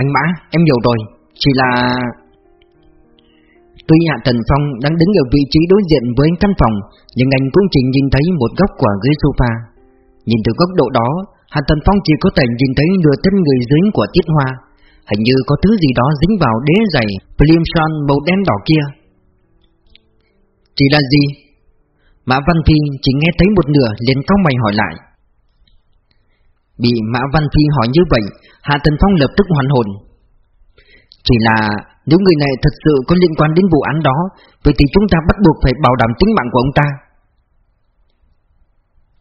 [SPEAKER 1] Anh Mã, em hiểu rồi. Chỉ là... Tuy Hạ Thần Phong đang đứng ở vị trí đối diện với căn phòng Nhưng anh cũng chỉ nhìn thấy một góc của ghế sofa. Nhìn từ góc độ đó Hàn Tần Phong chỉ có thể nhìn thấy nửa thân người dưới của Tiết Hoa. Hình như có thứ gì đó dính vào đế giày Plimson màu đen đỏ kia. Chỉ là gì? Mã Văn Phi chỉ nghe thấy một nửa liền cao mày hỏi lại. Bị Mã Văn Phi hỏi như vậy Hạ Tần Phong lập tức hoàn hồn. Chỉ là nếu người này thật sự có liên quan đến vụ án đó, Vậy thì chúng ta bắt buộc phải bảo đảm tính mạng của ông ta.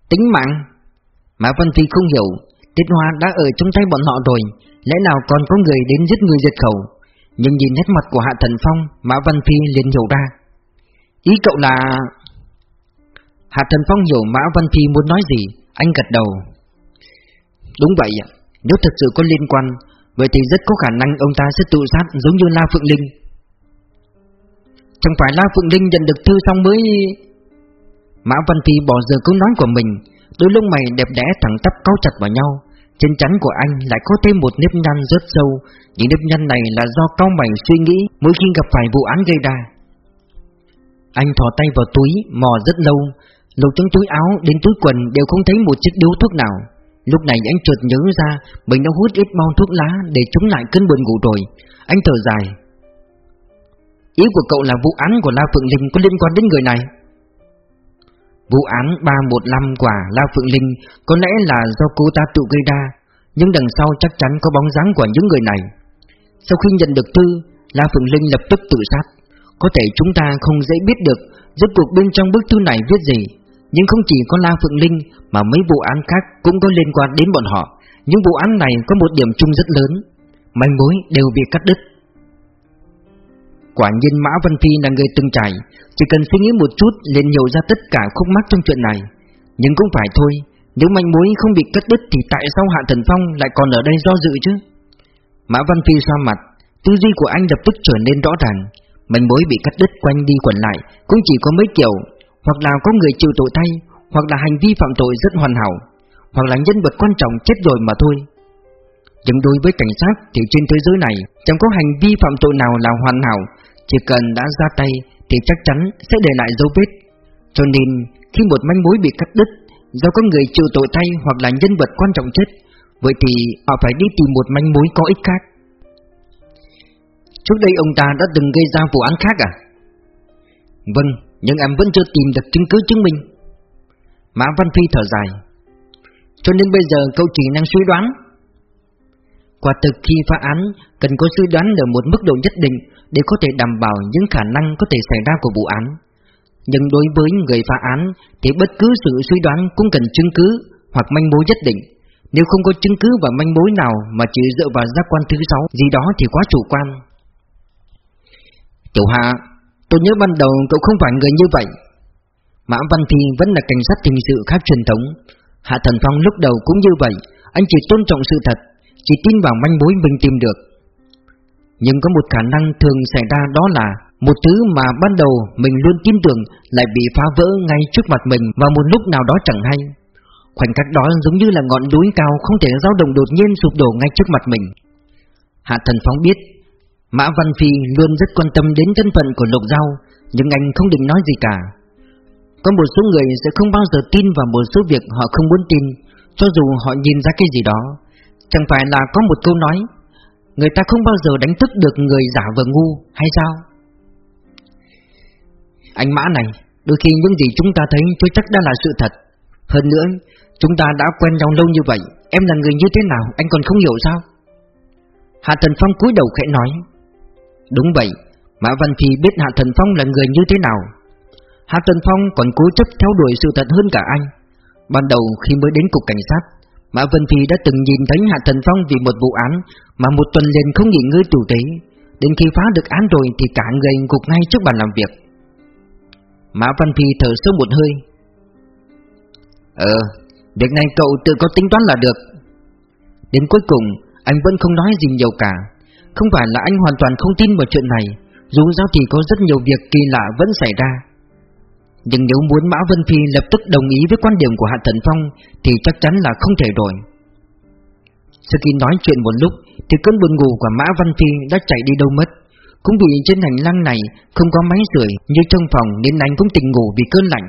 [SPEAKER 1] Tính mạng? Mã Văn Phi không hiểu, Tiết Hoa đã ở trong tay bọn họ rồi, Lẽ nào còn có người đến giết người diệt khẩu? Nhưng nhìn nét mặt của Hạ Thần Phong, Mã Văn Phi liền hiểu ra. Ý cậu là... Hạ Thần Phong hiểu Mã Văn Phi muốn nói gì, Anh gật đầu. Đúng vậy Nếu thật sự có liên quan, Vậy thì rất có khả năng ông ta sẽ tự sát giống như La Phượng Linh. Chẳng phải La Phượng Linh nhận được thư xong mới... Mã Văn Phi bỏ giờ câu nói của mình Đôi lông mày đẹp đẽ thẳng tắp cau chặt vào nhau. Trên chắn của anh lại có thêm một nếp nhăn rất sâu. Những nếp nhăn này là do cao mày suy nghĩ mỗi khi gặp phải vụ án gây ra. Anh thò tay vào túi, mò rất lâu. Lục trong túi áo đến túi quần đều không thấy một chiếc điếu thuốc nào. Lúc này anh chợt nhớ ra Mình đã hút ít bao thuốc lá để chống lại cơn buồn ngủ rồi. Anh thở dài. Ý của cậu là vụ án của La Phượng Linh có liên quan đến người này? Vụ án 315 quả La Phượng Linh có lẽ là do cô ta tự gây ra, nhưng đằng sau chắc chắn có bóng dáng của những người này. Sau khi nhận được thư, La Phượng Linh lập tức tự sát. Có thể chúng ta không dễ biết được rốt cuộc bên trong bức thư này viết gì, nhưng không chỉ có La Phượng Linh mà mấy vụ án khác cũng có liên quan đến bọn họ. Những vụ án này có một điểm chung rất lớn, manh mối đều bị cắt đứt. Quả nhiên Mã Văn Phi là người từng trải. Chỉ cần suy nghĩ một chút liền hiểu ra tất cả khúc mắc trong chuyện này. Nhưng cũng phải thôi, Nếu manh mối không bị cắt đứt Thì tại sao Hạ Thần Phong lại còn ở đây do dự chứ? Mã Văn Phi xoa mặt, Tư duy của anh lập tức trở nên rõ ràng. Manh mối bị cắt đứt quanh đi quẩn lại, Cũng chỉ có mấy kiểu. Hoặc là có người chịu tội thay, Hoặc là hành vi phạm tội rất hoàn hảo. Hoặc là nhân vật quan trọng chết rồi mà thôi. Nhưng đối với cảnh sát thì trên thế giới này, Chẳng có hành vi phạm tội nào là hoàn hảo chỉ cần đã ra tay thì chắc chắn sẽ để lại dấu vết. Cho nên khi một manh mối bị cắt đứt Do có người chịu tội thay hoặc là nhân vật quan trọng chết Vậy thì họ phải đi tìm một manh mối có ích khác. Trước đây ông ta đã từng gây ra vụ án khác à? Vâng, nhưng em vẫn chưa tìm được chứng cứ chứng minh. Mã Văn Phi thở dài. Cho nên bây giờ cậu chỉ đang suy đoán. Quả thực khi phá án cần có suy đoán ở một mức độ nhất định để có thể đảm bảo những khả năng có thể xảy ra của vụ án. Nhưng đối với người phá án thì bất cứ sự suy đoán cũng cần chứng cứ hoặc manh mối nhất định. Nếu không có chứng cứ và manh mối nào mà chỉ dựa vào giác quan thứ sáu gì đó thì quá chủ quan. Tiểu Hạ, tôi nhớ ban đầu cậu không phải người như vậy. Mã Văn Thi vẫn là cảnh sát hình sự khác truyền thống. Hạ Thần Phong lúc đầu cũng như vậy, anh chỉ tôn trọng sự thật, chỉ tin vào manh mối mình tìm được. Nhưng có một khả năng thường xảy ra đó là một thứ mà ban đầu mình luôn tin tưởng lại bị phá vỡ ngay trước mặt mình vào một lúc nào đó chẳng hay. Khoảnh khắc đó giống như là ngọn núi cao không thể dao động đột nhiên sụp đổ ngay trước mặt mình. Hạ Thần Phóng biết, Mã Văn Phi luôn rất quan tâm đến thân phận của Lục Giao, nhưng anh không định nói gì cả. Có một số người sẽ không bao giờ tin vào một số việc họ không muốn tin, cho dù họ nhìn ra cái gì đó. Chẳng phải là có một câu nói, người ta không bao giờ đánh thức được người giả vờ ngu, hay sao? Anh Mã này, đôi khi những gì chúng ta thấy chưa chắc đã là sự thật. Hơn nữa, chúng ta đã quen nhau lâu như vậy, em là người như thế nào, anh còn không hiểu sao? Hạ Thần Phong cúi đầu khẽ nói. Đúng vậy, Mã Văn Phi biết Hạ Thần Phong là người như thế nào. Hạ Thần Phong còn cố chấp theo đuổi sự thật hơn cả anh. Ban đầu khi mới đến cục cảnh sát, Mã Văn Phi đã từng nhìn thấy Hạ Thần Phong vì một vụ án mà một tuần liền không nghỉ ngơi tử tế. Đến khi phá được án rồi thì cả người gục ngay trước bàn làm việc. Mã Văn Phi thở sâu một hơi. Ờ, việc này cậu tự có tính toán là được. Đến cuối cùng, anh vẫn không nói gì nhiều cả. Không phải là anh hoàn toàn không tin vào chuyện này, dù sao thì có rất nhiều việc kỳ lạ vẫn xảy ra. Nhưng nếu muốn Mã Vân Phi lập tức đồng ý với quan điểm của Hạ Thần Phong thì chắc chắn là không thể rồi. Sau khi nói chuyện một lúc thì cơn buồn ngủ của Mã Văn Phi đã chạy đi đâu mất. Cũng vì trên hành lang này không có máy sưởi như trong phòng nên anh cũng tỉnh ngủ vì cơn lạnh.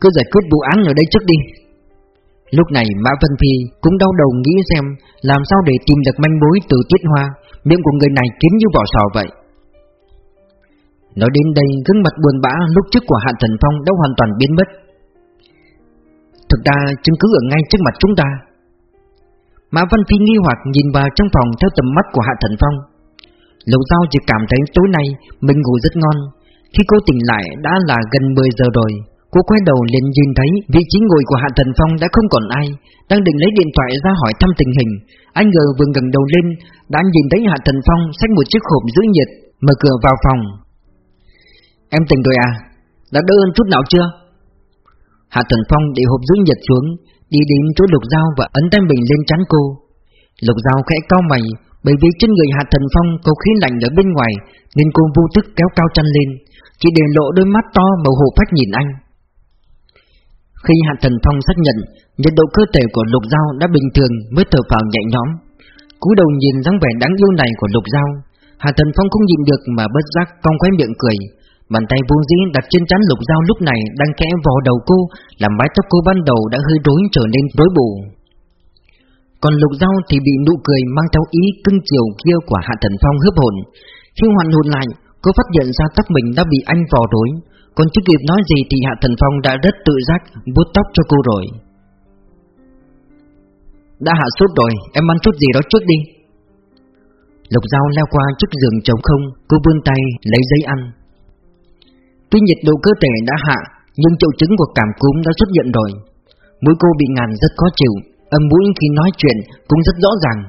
[SPEAKER 1] Cứ giải quyết vụ án ở đây trước đi. Lúc này Mã Vân Phi cũng đau đầu nghĩ xem làm sao để tìm được manh mối từ Tiết Hoa, miệng của người này kín như vỏ sò vậy. Nói đến đây, gương mặt buồn bã lúc trước của Hạ Thần Phong đã hoàn toàn biến mất. Thực ra, chứng cứ ở ngay trước mặt chúng ta. Mã Văn Phi nghi hoặc nhìn vào trong phòng theo tầm mắt của Hạ Thần Phong. Lầu Giao chỉ cảm thấy tối nay mình ngủ rất ngon. Khi cô tỉnh lại, đã là gần 10 giờ rồi. Cô quay đầu liền nhìn thấy vị trí ngồi của Hạ Thần Phong đã không còn ai, Đang định lấy điện thoại ra hỏi thăm tình hình. Anh ngờ vừa gần đầu lên, Đã nhìn thấy Hạ Thần Phong xách một chiếc hộp giữ nhiệt, Mở cửa vào phòng. Em tỉnh rồi à? Đã đỡ hơn chút nào chưa? Hạ Thần Phong để hộp dưỡng nhiệt xuống, Đi đến chỗ Lục Giao và ấn tay mình lên trán cô Lục Giao khẽ cao mày, Bởi vì trên người Hạ Thần Phong có khí lạnh ở bên ngoài, Nên cô vô thức kéo cao chân lên, Chỉ để lộ đôi mắt to màu hồ phách nhìn anh Khi Hạ Thần Phong xác nhận, Nhiệt độ cơ thể của Lục Giao đã bình thường Mới thở phào nhẹ nhõm cúi đầu nhìn dáng vẻ đáng yêu này của Lục Giao, Hạ Thần Phong không nhìn được mà bất giác cong khóe miệng cười Bàn tay vô dĩ đặt trên trán lục dao lúc này đang kẽ vò đầu cô, làm mái tóc cô ban đầu đã hơi rối trở nên rối bù. Còn lục dao thì bị nụ cười mang theo ý cưng chiều kia của Hạ Thần Phong hớp hồn. Khi hoàn hồn lại, cô phát hiện ra tóc mình đã bị anh vò rối. Còn chưa kịp nói gì thì Hạ Thần Phong đã rất tự giác vuốt tóc cho cô rồi. Đã hạ sốt rồi, em ăn chút gì đó trước đi. Lục dao leo qua chiếc giường trống không, cô vươn tay lấy giấy ăn. Tuy nhiệt độ cơ thể đã hạ, nhưng triệu chứng của cảm cúm đã xuất hiện rồi. Mũi cô bị ngàn rất khó chịu, âm mũi khi nói chuyện cũng rất rõ ràng.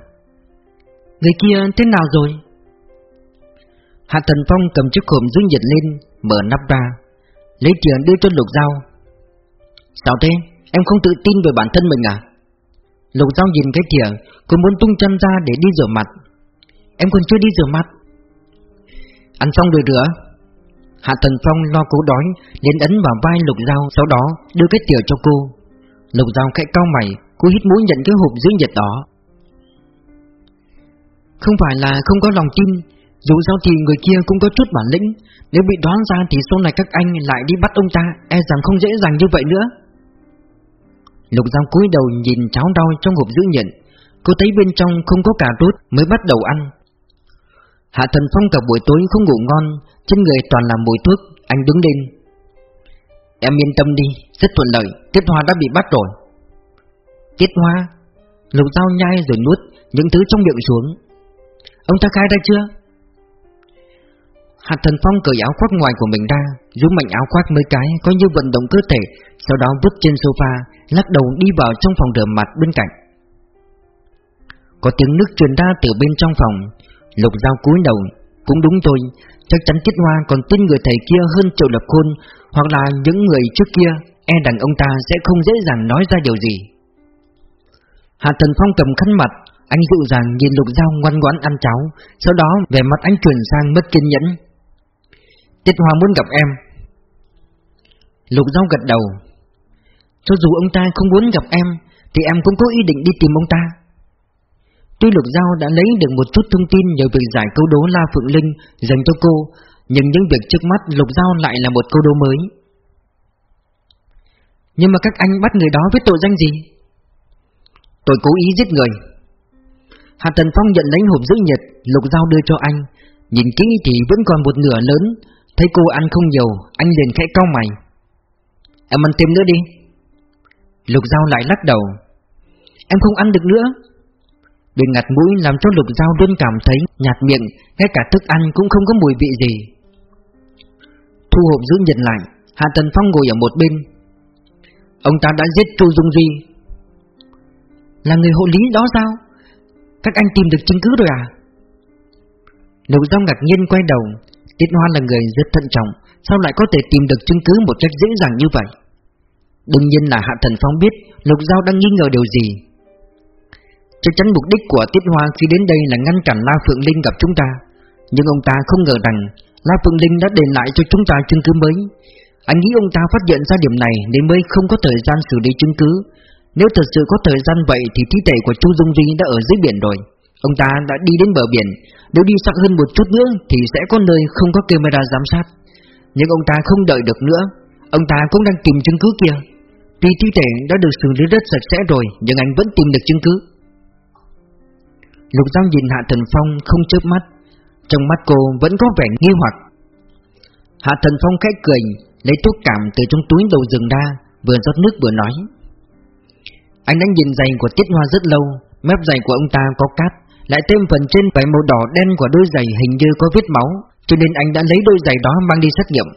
[SPEAKER 1] Người kia thế nào rồi? Hạ Thần Phong cầm chiếc hộp dưới nhiệt lên, mở nắp ra, lấy tiền đưa cho Lục Giao. Sao thế? Em không tự tin về bản thân mình à? Lục Giao nhìn cái thìa, cô muốn tung chân ra để đi rửa mặt. Em còn chưa đi rửa mặt. Ăn xong rồi rửa, Hạ Thần Phong lo cố đói, liền ấn vào vai Lục Giao, Sau đó đưa cái tiểu cho cô. Lục Giao khẽ cao mày, Cô hít mũi nhận cái hộp giữ nhiệt đó. Không phải là không có lòng tin, Dù sao thì người kia cũng có chút bản lĩnh, Nếu bị đoán ra thì sau này các anh lại đi bắt ông ta E rằng không dễ dàng như vậy nữa. Lục Giao cúi đầu nhìn cháo đau trong hộp giữ nhiệt, Cô thấy bên trong không có cà rốt mới bắt đầu ăn. Hạ Thần Phong cả buổi tối không ngủ ngon trên người toàn là mùi thuốc Anh đứng lên. Em yên tâm đi, rất thuận lợi Tiết Hoa đã bị bắt rồi. Tiết Hoa Lục dao nhai rồi nuốt những thứ trong miệng xuống. Ông ta khai ra chưa? Hạ thần phong cởi áo khoác ngoài của mình ra rút mạnh áo khoác mấy cái Có như vận động cơ thể Sau đó vứt trên sofa Lắc đầu đi vào trong phòng rửa mặt bên cạnh. Có tiếng nước truyền ra từ bên trong phòng. Lục giao cúi đầu, Cũng đúng thôi, Chắc chắn Tiết Hoa còn tin người thầy kia hơn Triệu Lập Khôn, Hoặc là những người trước kia E rằng ông ta sẽ không dễ dàng nói ra điều gì. Hạ Thần Phong cầm khăn mặt, Anh dịu dàng nhìn Lục Giao ngoan ngoãn ăn cháo, Sau đó vẻ mặt anh chuyển sang mất kiên nhẫn. Tiết Hoa muốn gặp em. Lục Giao gật đầu, Cho dù ông ta không muốn gặp em, Thì em cũng có ý định đi tìm ông ta. Tuy Lục Giao đã lấy được một chút thông tin nhờ việc giải câu đố La Phượng Linh dành cho cô, Nhưng những việc trước mắt Lục Giao lại là một câu đố mới. Nhưng mà các anh bắt người đó với tội danh gì? Tôi cố ý giết người. Hạ Tần Phong nhận lấy hộp giữ nhiệt, Lục Giao đưa cho anh. Nhìn kỹ thì vẫn còn một nửa lớn. Thấy cô ăn không nhiều, Anh liền khẽ cau mày. Em ăn thêm nữa đi. Lục Giao lại lắc đầu. Em không ăn được nữa. Bị ngặt mũi làm cho Lục Giao luôn cảm thấy nhạt miệng, Ngay cả thức ăn cũng không có mùi vị gì. Thu hộp giữ nhiệt lại Hạ Tần Phong ngồi ở một bên. Ông ta đã giết Chu Dung Duy. Là người hộ lý đó sao? Các anh tìm được chứng cứ rồi à? Lục Giao ngạc nhiên quay đầu, Tiết Hoa là người rất thận trọng, Sao lại có thể tìm được chứng cứ một cách dễ dàng như vậy? Đương nhiên là Hạ Thần Phong biết Lục Giao đang nghi ngờ điều gì. Chắc chắn mục đích của Tiết Hoa khi đến đây là ngăn cản La Phượng Linh gặp chúng ta. Nhưng ông ta không ngờ rằng La Phượng Linh đã để lại cho chúng ta chứng cứ mới. Anh nghĩ ông ta phát hiện ra điểm này Nên mới không có thời gian xử lý chứng cứ. Nếu thật sự có thời gian vậy Thì thi thể của Chu Dung Duy đã ở dưới biển rồi. Ông ta đã đi đến bờ biển. Nếu đi xa hơn một chút nữa Thì sẽ có nơi không có camera giám sát. Nhưng ông ta không đợi được nữa. Ông ta cũng đang tìm chứng cứ kia. Tuy thi thể đã được xử lý rất sạch sẽ rồi, Nhưng anh vẫn tìm được chứng cứ. Lục Giao nhìn Hạ Thần Phong không chớp mắt, Trong mắt cô vẫn có vẻ nghi hoặc. Hạ Thần Phong khẽ cười, Lấy thuốc cảm từ trong túi đầu rừng ra, Vừa rót nước vừa nói. Anh đã nhìn giày của Tiết Hoa rất lâu, Mép giày của ông ta có cát, lại thêm phần trên vải màu đỏ đen của đôi giày hình như có vết máu, Cho nên anh đã lấy đôi giày đó mang đi xét nghiệm.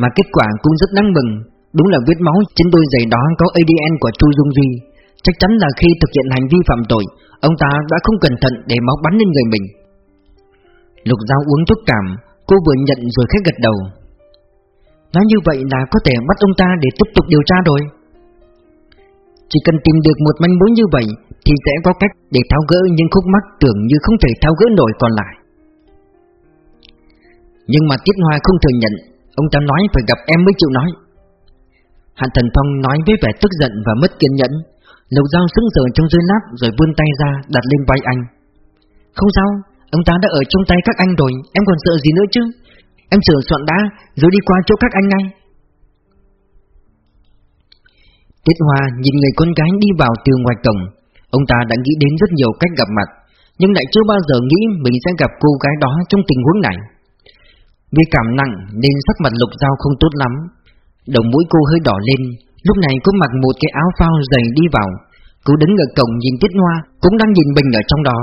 [SPEAKER 1] Mà kết quả cũng rất đáng mừng, Đúng là vết máu trên đôi giày đó có ADN của Chu Dung Duy, Chắc chắn là khi thực hiện hành vi phạm tội Ông ta đã không cẩn thận để máu bắn lên người mình Lục Giao uống thuốc cảm Cô vừa nhận rồi khét gật đầu Nói như vậy là có thể bắt ông ta để tiếp tục điều tra rồi Chỉ cần tìm được một manh mối như vậy thì sẽ có cách để tháo gỡ những khúc mắc tưởng như không thể tháo gỡ nổi còn lại. Nhưng mà Tiết Hoa không thừa nhận, ông ta nói phải gặp em mới chịu nói. Hạn Thần Phong nói với vẻ tức giận và mất kiên nhẫn, Lục Giao sững sờ trong dưới nát rồi vươn tay ra đặt lên vai anh. Không sao, ông ta đã ở trong tay các anh rồi, em còn sợ gì nữa chứ? Em sửa soạn đã, rồi đi qua chỗ các anh ngay. Tiết Hoa nhìn người con gái đi vào từ ngoài cổng, Ông ta đã nghĩ đến rất nhiều cách gặp mặt Nhưng lại chưa bao giờ nghĩ mình sẽ gặp cô gái đó trong tình huống này Vì cảm nặng nên sắc mặt lục dao không tốt lắm Đầu mũi cô hơi đỏ lên Lúc này cô mặc một cái áo phao dày đi vào. Cô đứng ở cổng nhìn Tiết Hoa Cũng đang nhìn mình ở trong đó.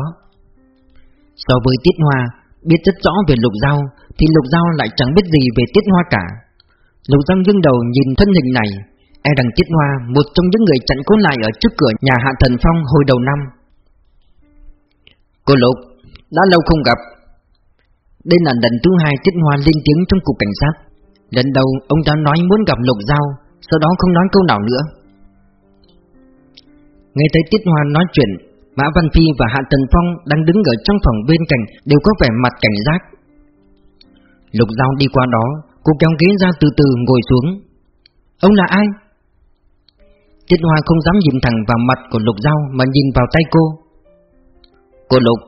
[SPEAKER 1] So với Tiết Hoa Biết rất rõ về lục giao, Thì lục giao lại chẳng biết gì về Tiết Hoa cả. Lục giao dưng đầu nhìn thân hình này E rằng Tiết Hoa Một trong những người chặn cố lại ở trước cửa nhà Hạ Thần Phong hồi đầu năm. Cô Lục Đã lâu không gặp. Đây là lần thứ hai Tiết Hoa lên tiếng trong cục cảnh sát. Lần đầu ông ta nói muốn gặp Lục Giao. Sau đó không nói câu nào nữa Nghe thấy Tiết Hoa nói chuyện Mã Văn Phi và Hạ Tần Phong đang đứng ở trong phòng bên cạnh đều có vẻ mặt cảnh giác. Lục Giao đi qua đó, cô kéo ghế ra từ từ ngồi xuống. Ông là ai? Tiết Hoa không dám nhìn thẳng vào mặt của Lục Giao mà nhìn vào tay cô. Cô Lục,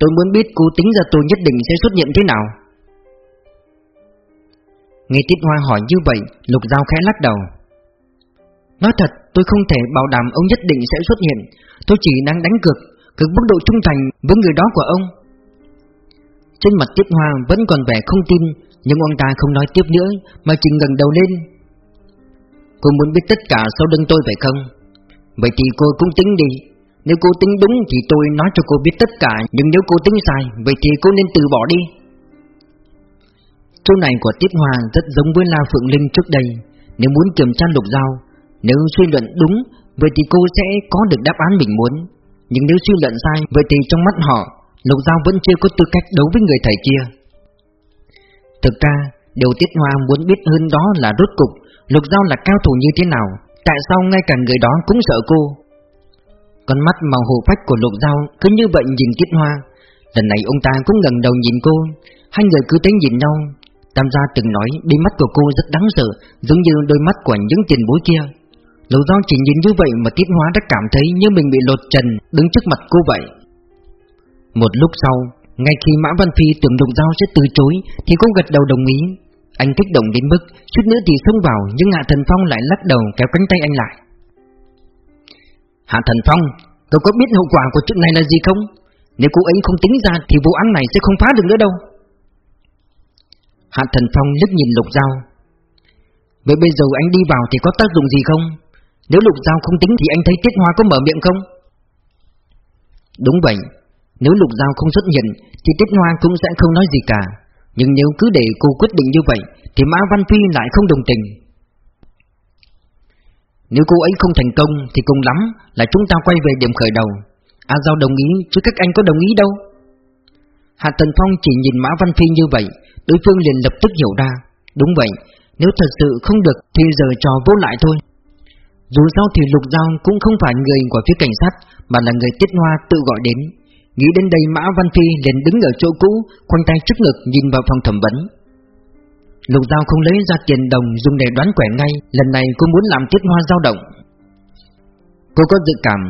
[SPEAKER 1] tôi muốn biết cô tính ra tôi nhất định sẽ xuất hiện thế nào. Nghe Tiết Hoa hỏi như vậy, Lục Giao khẽ lắc đầu. Nói thật, tôi không thể bảo đảm ông nhất định sẽ xuất hiện. Tôi chỉ đang đánh cược, cực mức độ trung thành với người đó của ông. Trên mặt Tiết Hoa vẫn còn vẻ không tin, nhưng ông ta không nói tiếp nữa mà chỉ ngẩng đầu lên Cô muốn biết tất cả sau lưng tôi phải không? Vậy thì cô cũng tính đi Nếu cô tính đúng thì tôi nói cho cô biết tất cả Nhưng nếu cô tính sai Vậy thì cô nên từ bỏ đi Chỗ này của Tiết Hoa rất giống với La Phượng Linh trước đây Nếu muốn kiểm tra lục dao. Nếu suy luận đúng, Vậy thì cô sẽ có được đáp án mình muốn. Nhưng nếu suy luận sai, Vậy thì trong mắt họ, Lục giao vẫn chưa có tư cách đấu với người thầy kia. Thực ra, Điều Tiết Hoa muốn biết hơn đó là rốt cục, Lục giao là cao thủ như thế nào, Tại sao ngay cả người đó cũng sợ cô? Con mắt màu hồ phách của lục giao Cứ như vậy nhìn Tiết Hoa. Lần này ông ta cũng ngẩng đầu nhìn cô, Hai người cứ tính nhìn nhau. Tam gia từng nói, đôi mắt của cô rất đáng sợ, Giống như đôi mắt của những tiền bối kia. Lục giao chỉ nhìn như vậy mà Tiết hóa đã cảm thấy như mình bị lột trần, Đứng trước mặt cô vậy. Một lúc sau, Ngay khi Mã Văn Phi tưởng Lục Giao sẽ từ chối, Thì cô gật đầu đồng ý. Anh kích động đến mức, suýt nữa thì xông vào, Nhưng Hạ Thần Phong lại lắc đầu kéo cánh tay anh lại. Hạ Thần Phong Cậu có biết hậu quả của chuyện này là gì không? Nếu cô ấy không tính ra Thì vụ án này sẽ không phá được nữa đâu. Hạ Thần Phong liếc nhìn Lục Giao. Vậy bây giờ anh đi vào thì có tác dụng gì không? Nếu Lục Giao không tính Thì anh thấy Tiết Hoa có mở miệng không? Đúng vậy. Nếu Lục Giao không xuất hiện Thì Tiết Hoa cũng sẽ không nói gì cả. Nhưng nếu cứ để cô quyết định như vậy Thì Mã Văn Phi lại không đồng tình. Nếu cô ấy không thành công Thì cùng lắm là chúng ta quay về điểm khởi đầu. A Giao đồng ý, chứ các anh có đồng ý đâu. Hạ Tần Phong chỉ nhìn Mã Văn Phi như vậy, Đối phương liền lập tức hiểu ra. Đúng vậy, Nếu thật sự không được thì giờ trò vô lại thôi. Dù sao thì Lục Giao cũng không phải người của phía cảnh sát Mà là người Tiết Hoa tự gọi đến. Nghĩ đến đây Mã Văn Phi liền đứng ở chỗ cũ Khoanh tay trước ngực nhìn vào phòng thẩm vấn. Lục Giao không lấy ra tiền đồng dùng để đoán quẻ ngay Lần này cô muốn làm tiết hoa dao động. Cô có dự cảm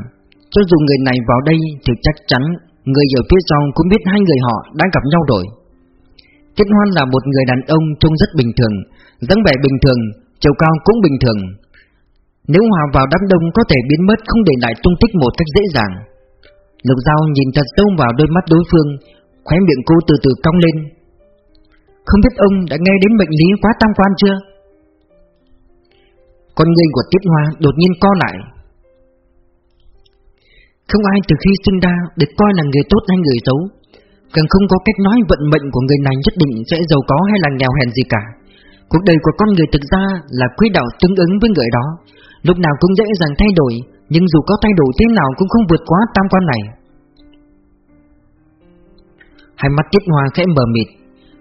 [SPEAKER 1] Cho dù người này vào đây thì chắc chắn Người ở phía sau cũng biết hai người họ đã gặp nhau rồi. Tiết Hoan là một người đàn ông trông rất bình thường dáng vẻ bình thường, chiều cao cũng bình thường. Nếu hòa vào đám đông có thể biến mất, không để lại tung tích một cách dễ dàng. Lục Giao nhìn thật sâu vào đôi mắt đối phương, Khóe miệng cô từ từ cong lên. Không biết ông đã nghe đến bệnh lý quá tam quan chưa? Con người của Tiết Hoa đột nhiên co lại. Không ai từ khi sinh ra được coi là người tốt hay người xấu. Càng không có cách nói vận mệnh của người này nhất định sẽ giàu có hay là nghèo hèn gì cả. Cuộc đời của con người thực ra là quy đạo tương ứng với người đó. Lúc nào cũng dễ dàng thay đổi, nhưng dù có thay đổi thế nào cũng không vượt quá tam quan này. Hai mắt tiết hoa khẽ mờ mịt,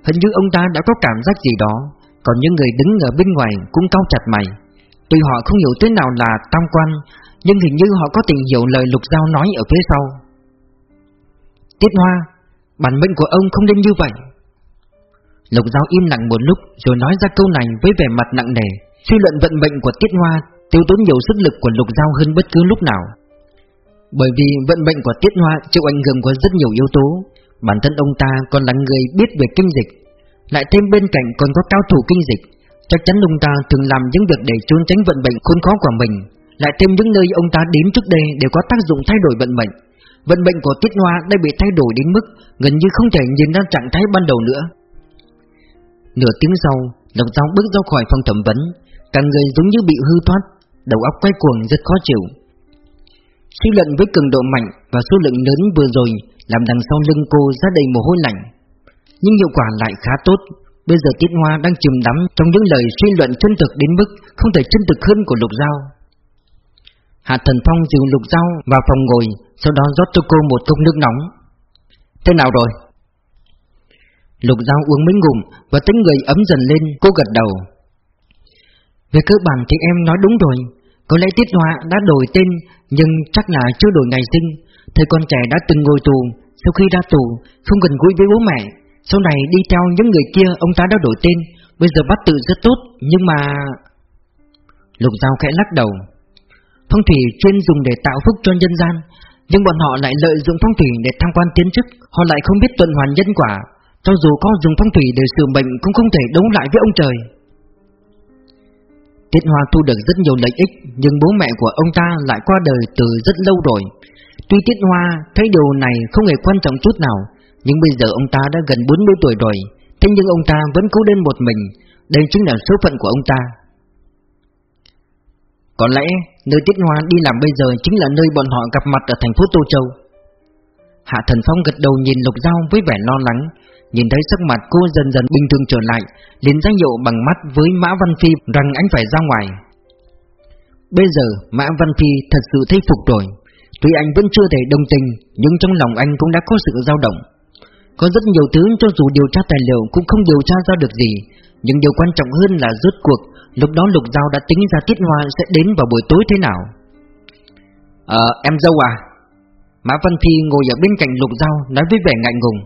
[SPEAKER 1] Hình như ông ta đã có cảm giác gì đó, Còn những người đứng ở bên ngoài cũng cau chặt mày. Tuy họ không hiểu thế nào là tam quan, Nhưng hình như họ có tình hiểu lời lục giao nói ở phía sau. Tiết hoa, Bản mệnh của ông không nên như vậy. Lục giao im lặng một lúc, Rồi nói ra câu này với vẻ mặt nặng nề. Suy luận vận mệnh của Tiết Hoa tiêu tốn nhiều sức lực của lục giao hơn bất cứ lúc nào. Bởi vì vận mệnh của Tiết Hoa chịu ảnh hưởng của rất nhiều yếu tố, bản thân ông ta còn là người biết về kinh dịch, lại thêm bên cạnh còn có cao thủ kinh dịch, chắc chắn ông ta thường làm những việc để trốn tránh vận mệnh khốn khó của mình, lại thêm những nơi ông ta đến trước đây đều có tác dụng thay đổi vận mệnh. Vận mệnh của Tiết Hoa đã bị thay đổi đến mức gần như không thể nhìn ra trạng thái ban đầu nữa. Nửa tiếng sau, Lục Giao bước ra khỏi phòng thẩm vấn, cả người giống như bị hư thoát, đầu óc quay cuồng rất khó chịu. Suy luận với cường độ mạnh và số lượng lớn vừa rồi làm đằng sau lưng cô ra đầy mồ hôi lạnh. Nhưng hiệu quả lại khá tốt. Bây giờ Tiết Hoa đang chìm đắm trong những lời suy luận chân thực đến mức không thể chân thực hơn của Lục Giao. Hạ Thần Phong dìu Lục Giao vào phòng ngồi, sau đó rót cho cô một cốc nước nóng. Thế nào rồi? Lục Giao uống mấy ngụm và tính người ấm dần lên, cô gật đầu. Về cơ bản thì em nói đúng rồi có lẽ Tiết Hoa đã đổi tên, Nhưng chắc là chưa đổi ngày sinh. Thời con trẻ đã từng ngồi tù, Sau khi ra tù, Không gần gũi với bố mẹ. Sau này đi theo những người kia, ông ta đã đổi tên. Bây giờ bắt tự rất tốt, Nhưng mà Lục Giao khẽ lắc đầu. Phong thủy chuyên dùng để tạo phúc cho nhân gian, Nhưng bọn họ lại lợi dụng phong thủy để tham quan tiến chức Họ lại không biết tuần hoàn nhân quả. Cho dù có dùng phong thủy để sửa bệnh Cũng không thể đấu lại với ông trời. Tiết Hoa thu được rất nhiều lợi ích, Nhưng bố mẹ của ông ta lại qua đời từ rất lâu rồi. Tuy Tiết Hoa thấy điều này không hề quan trọng chút nào, Nhưng bây giờ ông ta đã gần 40 tuổi rồi, Thế nhưng ông ta vẫn cố lên một mình. Đây chính là số phận của ông ta. Có lẽ nơi Tiết Hoa đi làm bây giờ chính là nơi bọn họ gặp mặt ở thành phố Tô Châu. Hạ Thần Phong gật đầu nhìn Lục Giao với vẻ lo lắng. Nhìn thấy sắc mặt cô dần dần bình thường trở lại, liền ra hiệu bằng mắt với Mã Văn Phi rằng anh phải ra ngoài. Bây giờ, Mã Văn Phi thật sự thấy phục rồi. Tuy anh vẫn chưa thể đồng tình, Nhưng trong lòng anh cũng đã có sự dao động. Có rất nhiều thứ cho dù điều tra tài liệu Cũng không điều tra ra được gì, Nhưng điều quan trọng hơn là rốt cuộc, Lúc đó Lục Giao đã tính ra Tiết Hoa sẽ đến vào buổi tối thế nào. Ờ em dâu à? Mã Văn Phi ngồi ở bên cạnh Lục Giao, Nói với vẻ ngại ngùng.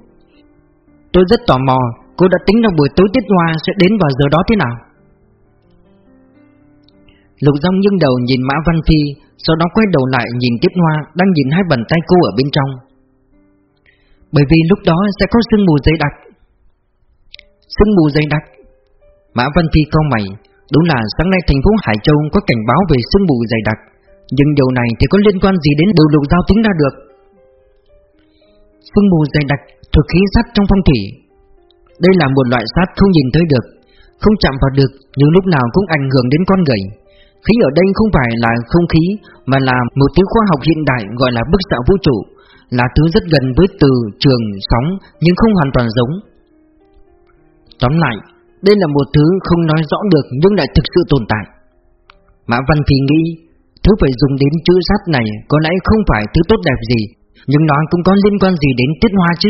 [SPEAKER 1] Tôi rất tò mò, Cô đã tính rằng buổi tối Tiết Hoa sẽ đến vào giờ đó thế nào? Lục Dung nghiêng đầu nhìn Mã Văn Phi, Sau đó quay đầu lại nhìn Tiết Hoa Đang nhìn hai bàn tay cô ở bên trong. Bởi vì lúc đó sẽ có sương mù dày đặc. Sương mù dày đặc? Mã Văn Phi cau mày, Đúng là sáng nay thành phố Hải Châu có cảnh báo về sương mù dày đặc. Nhưng điều này thì có liên quan gì đến điều lục giao tính ra được? Sương mù dày đặc thuộc khí sắt trong phong thủy. Đây là một loại sắt không nhìn thấy được Không chạm vào được Nhưng lúc nào cũng ảnh hưởng đến con người. Khí ở đây không phải là không khí Mà là một thứ khoa học hiện đại gọi là bức xạ vũ trụ Là thứ rất gần với từ, trường, sóng Nhưng không hoàn toàn giống. Tóm lại Đây là một thứ không nói rõ được Nhưng lại thực sự tồn tại. Mã Văn Phi nghĩ Thứ phải dùng đến chữ sắt này Có lẽ không phải thứ tốt đẹp gì. Nhưng nó cũng có liên quan gì đến tiết hoa chứ?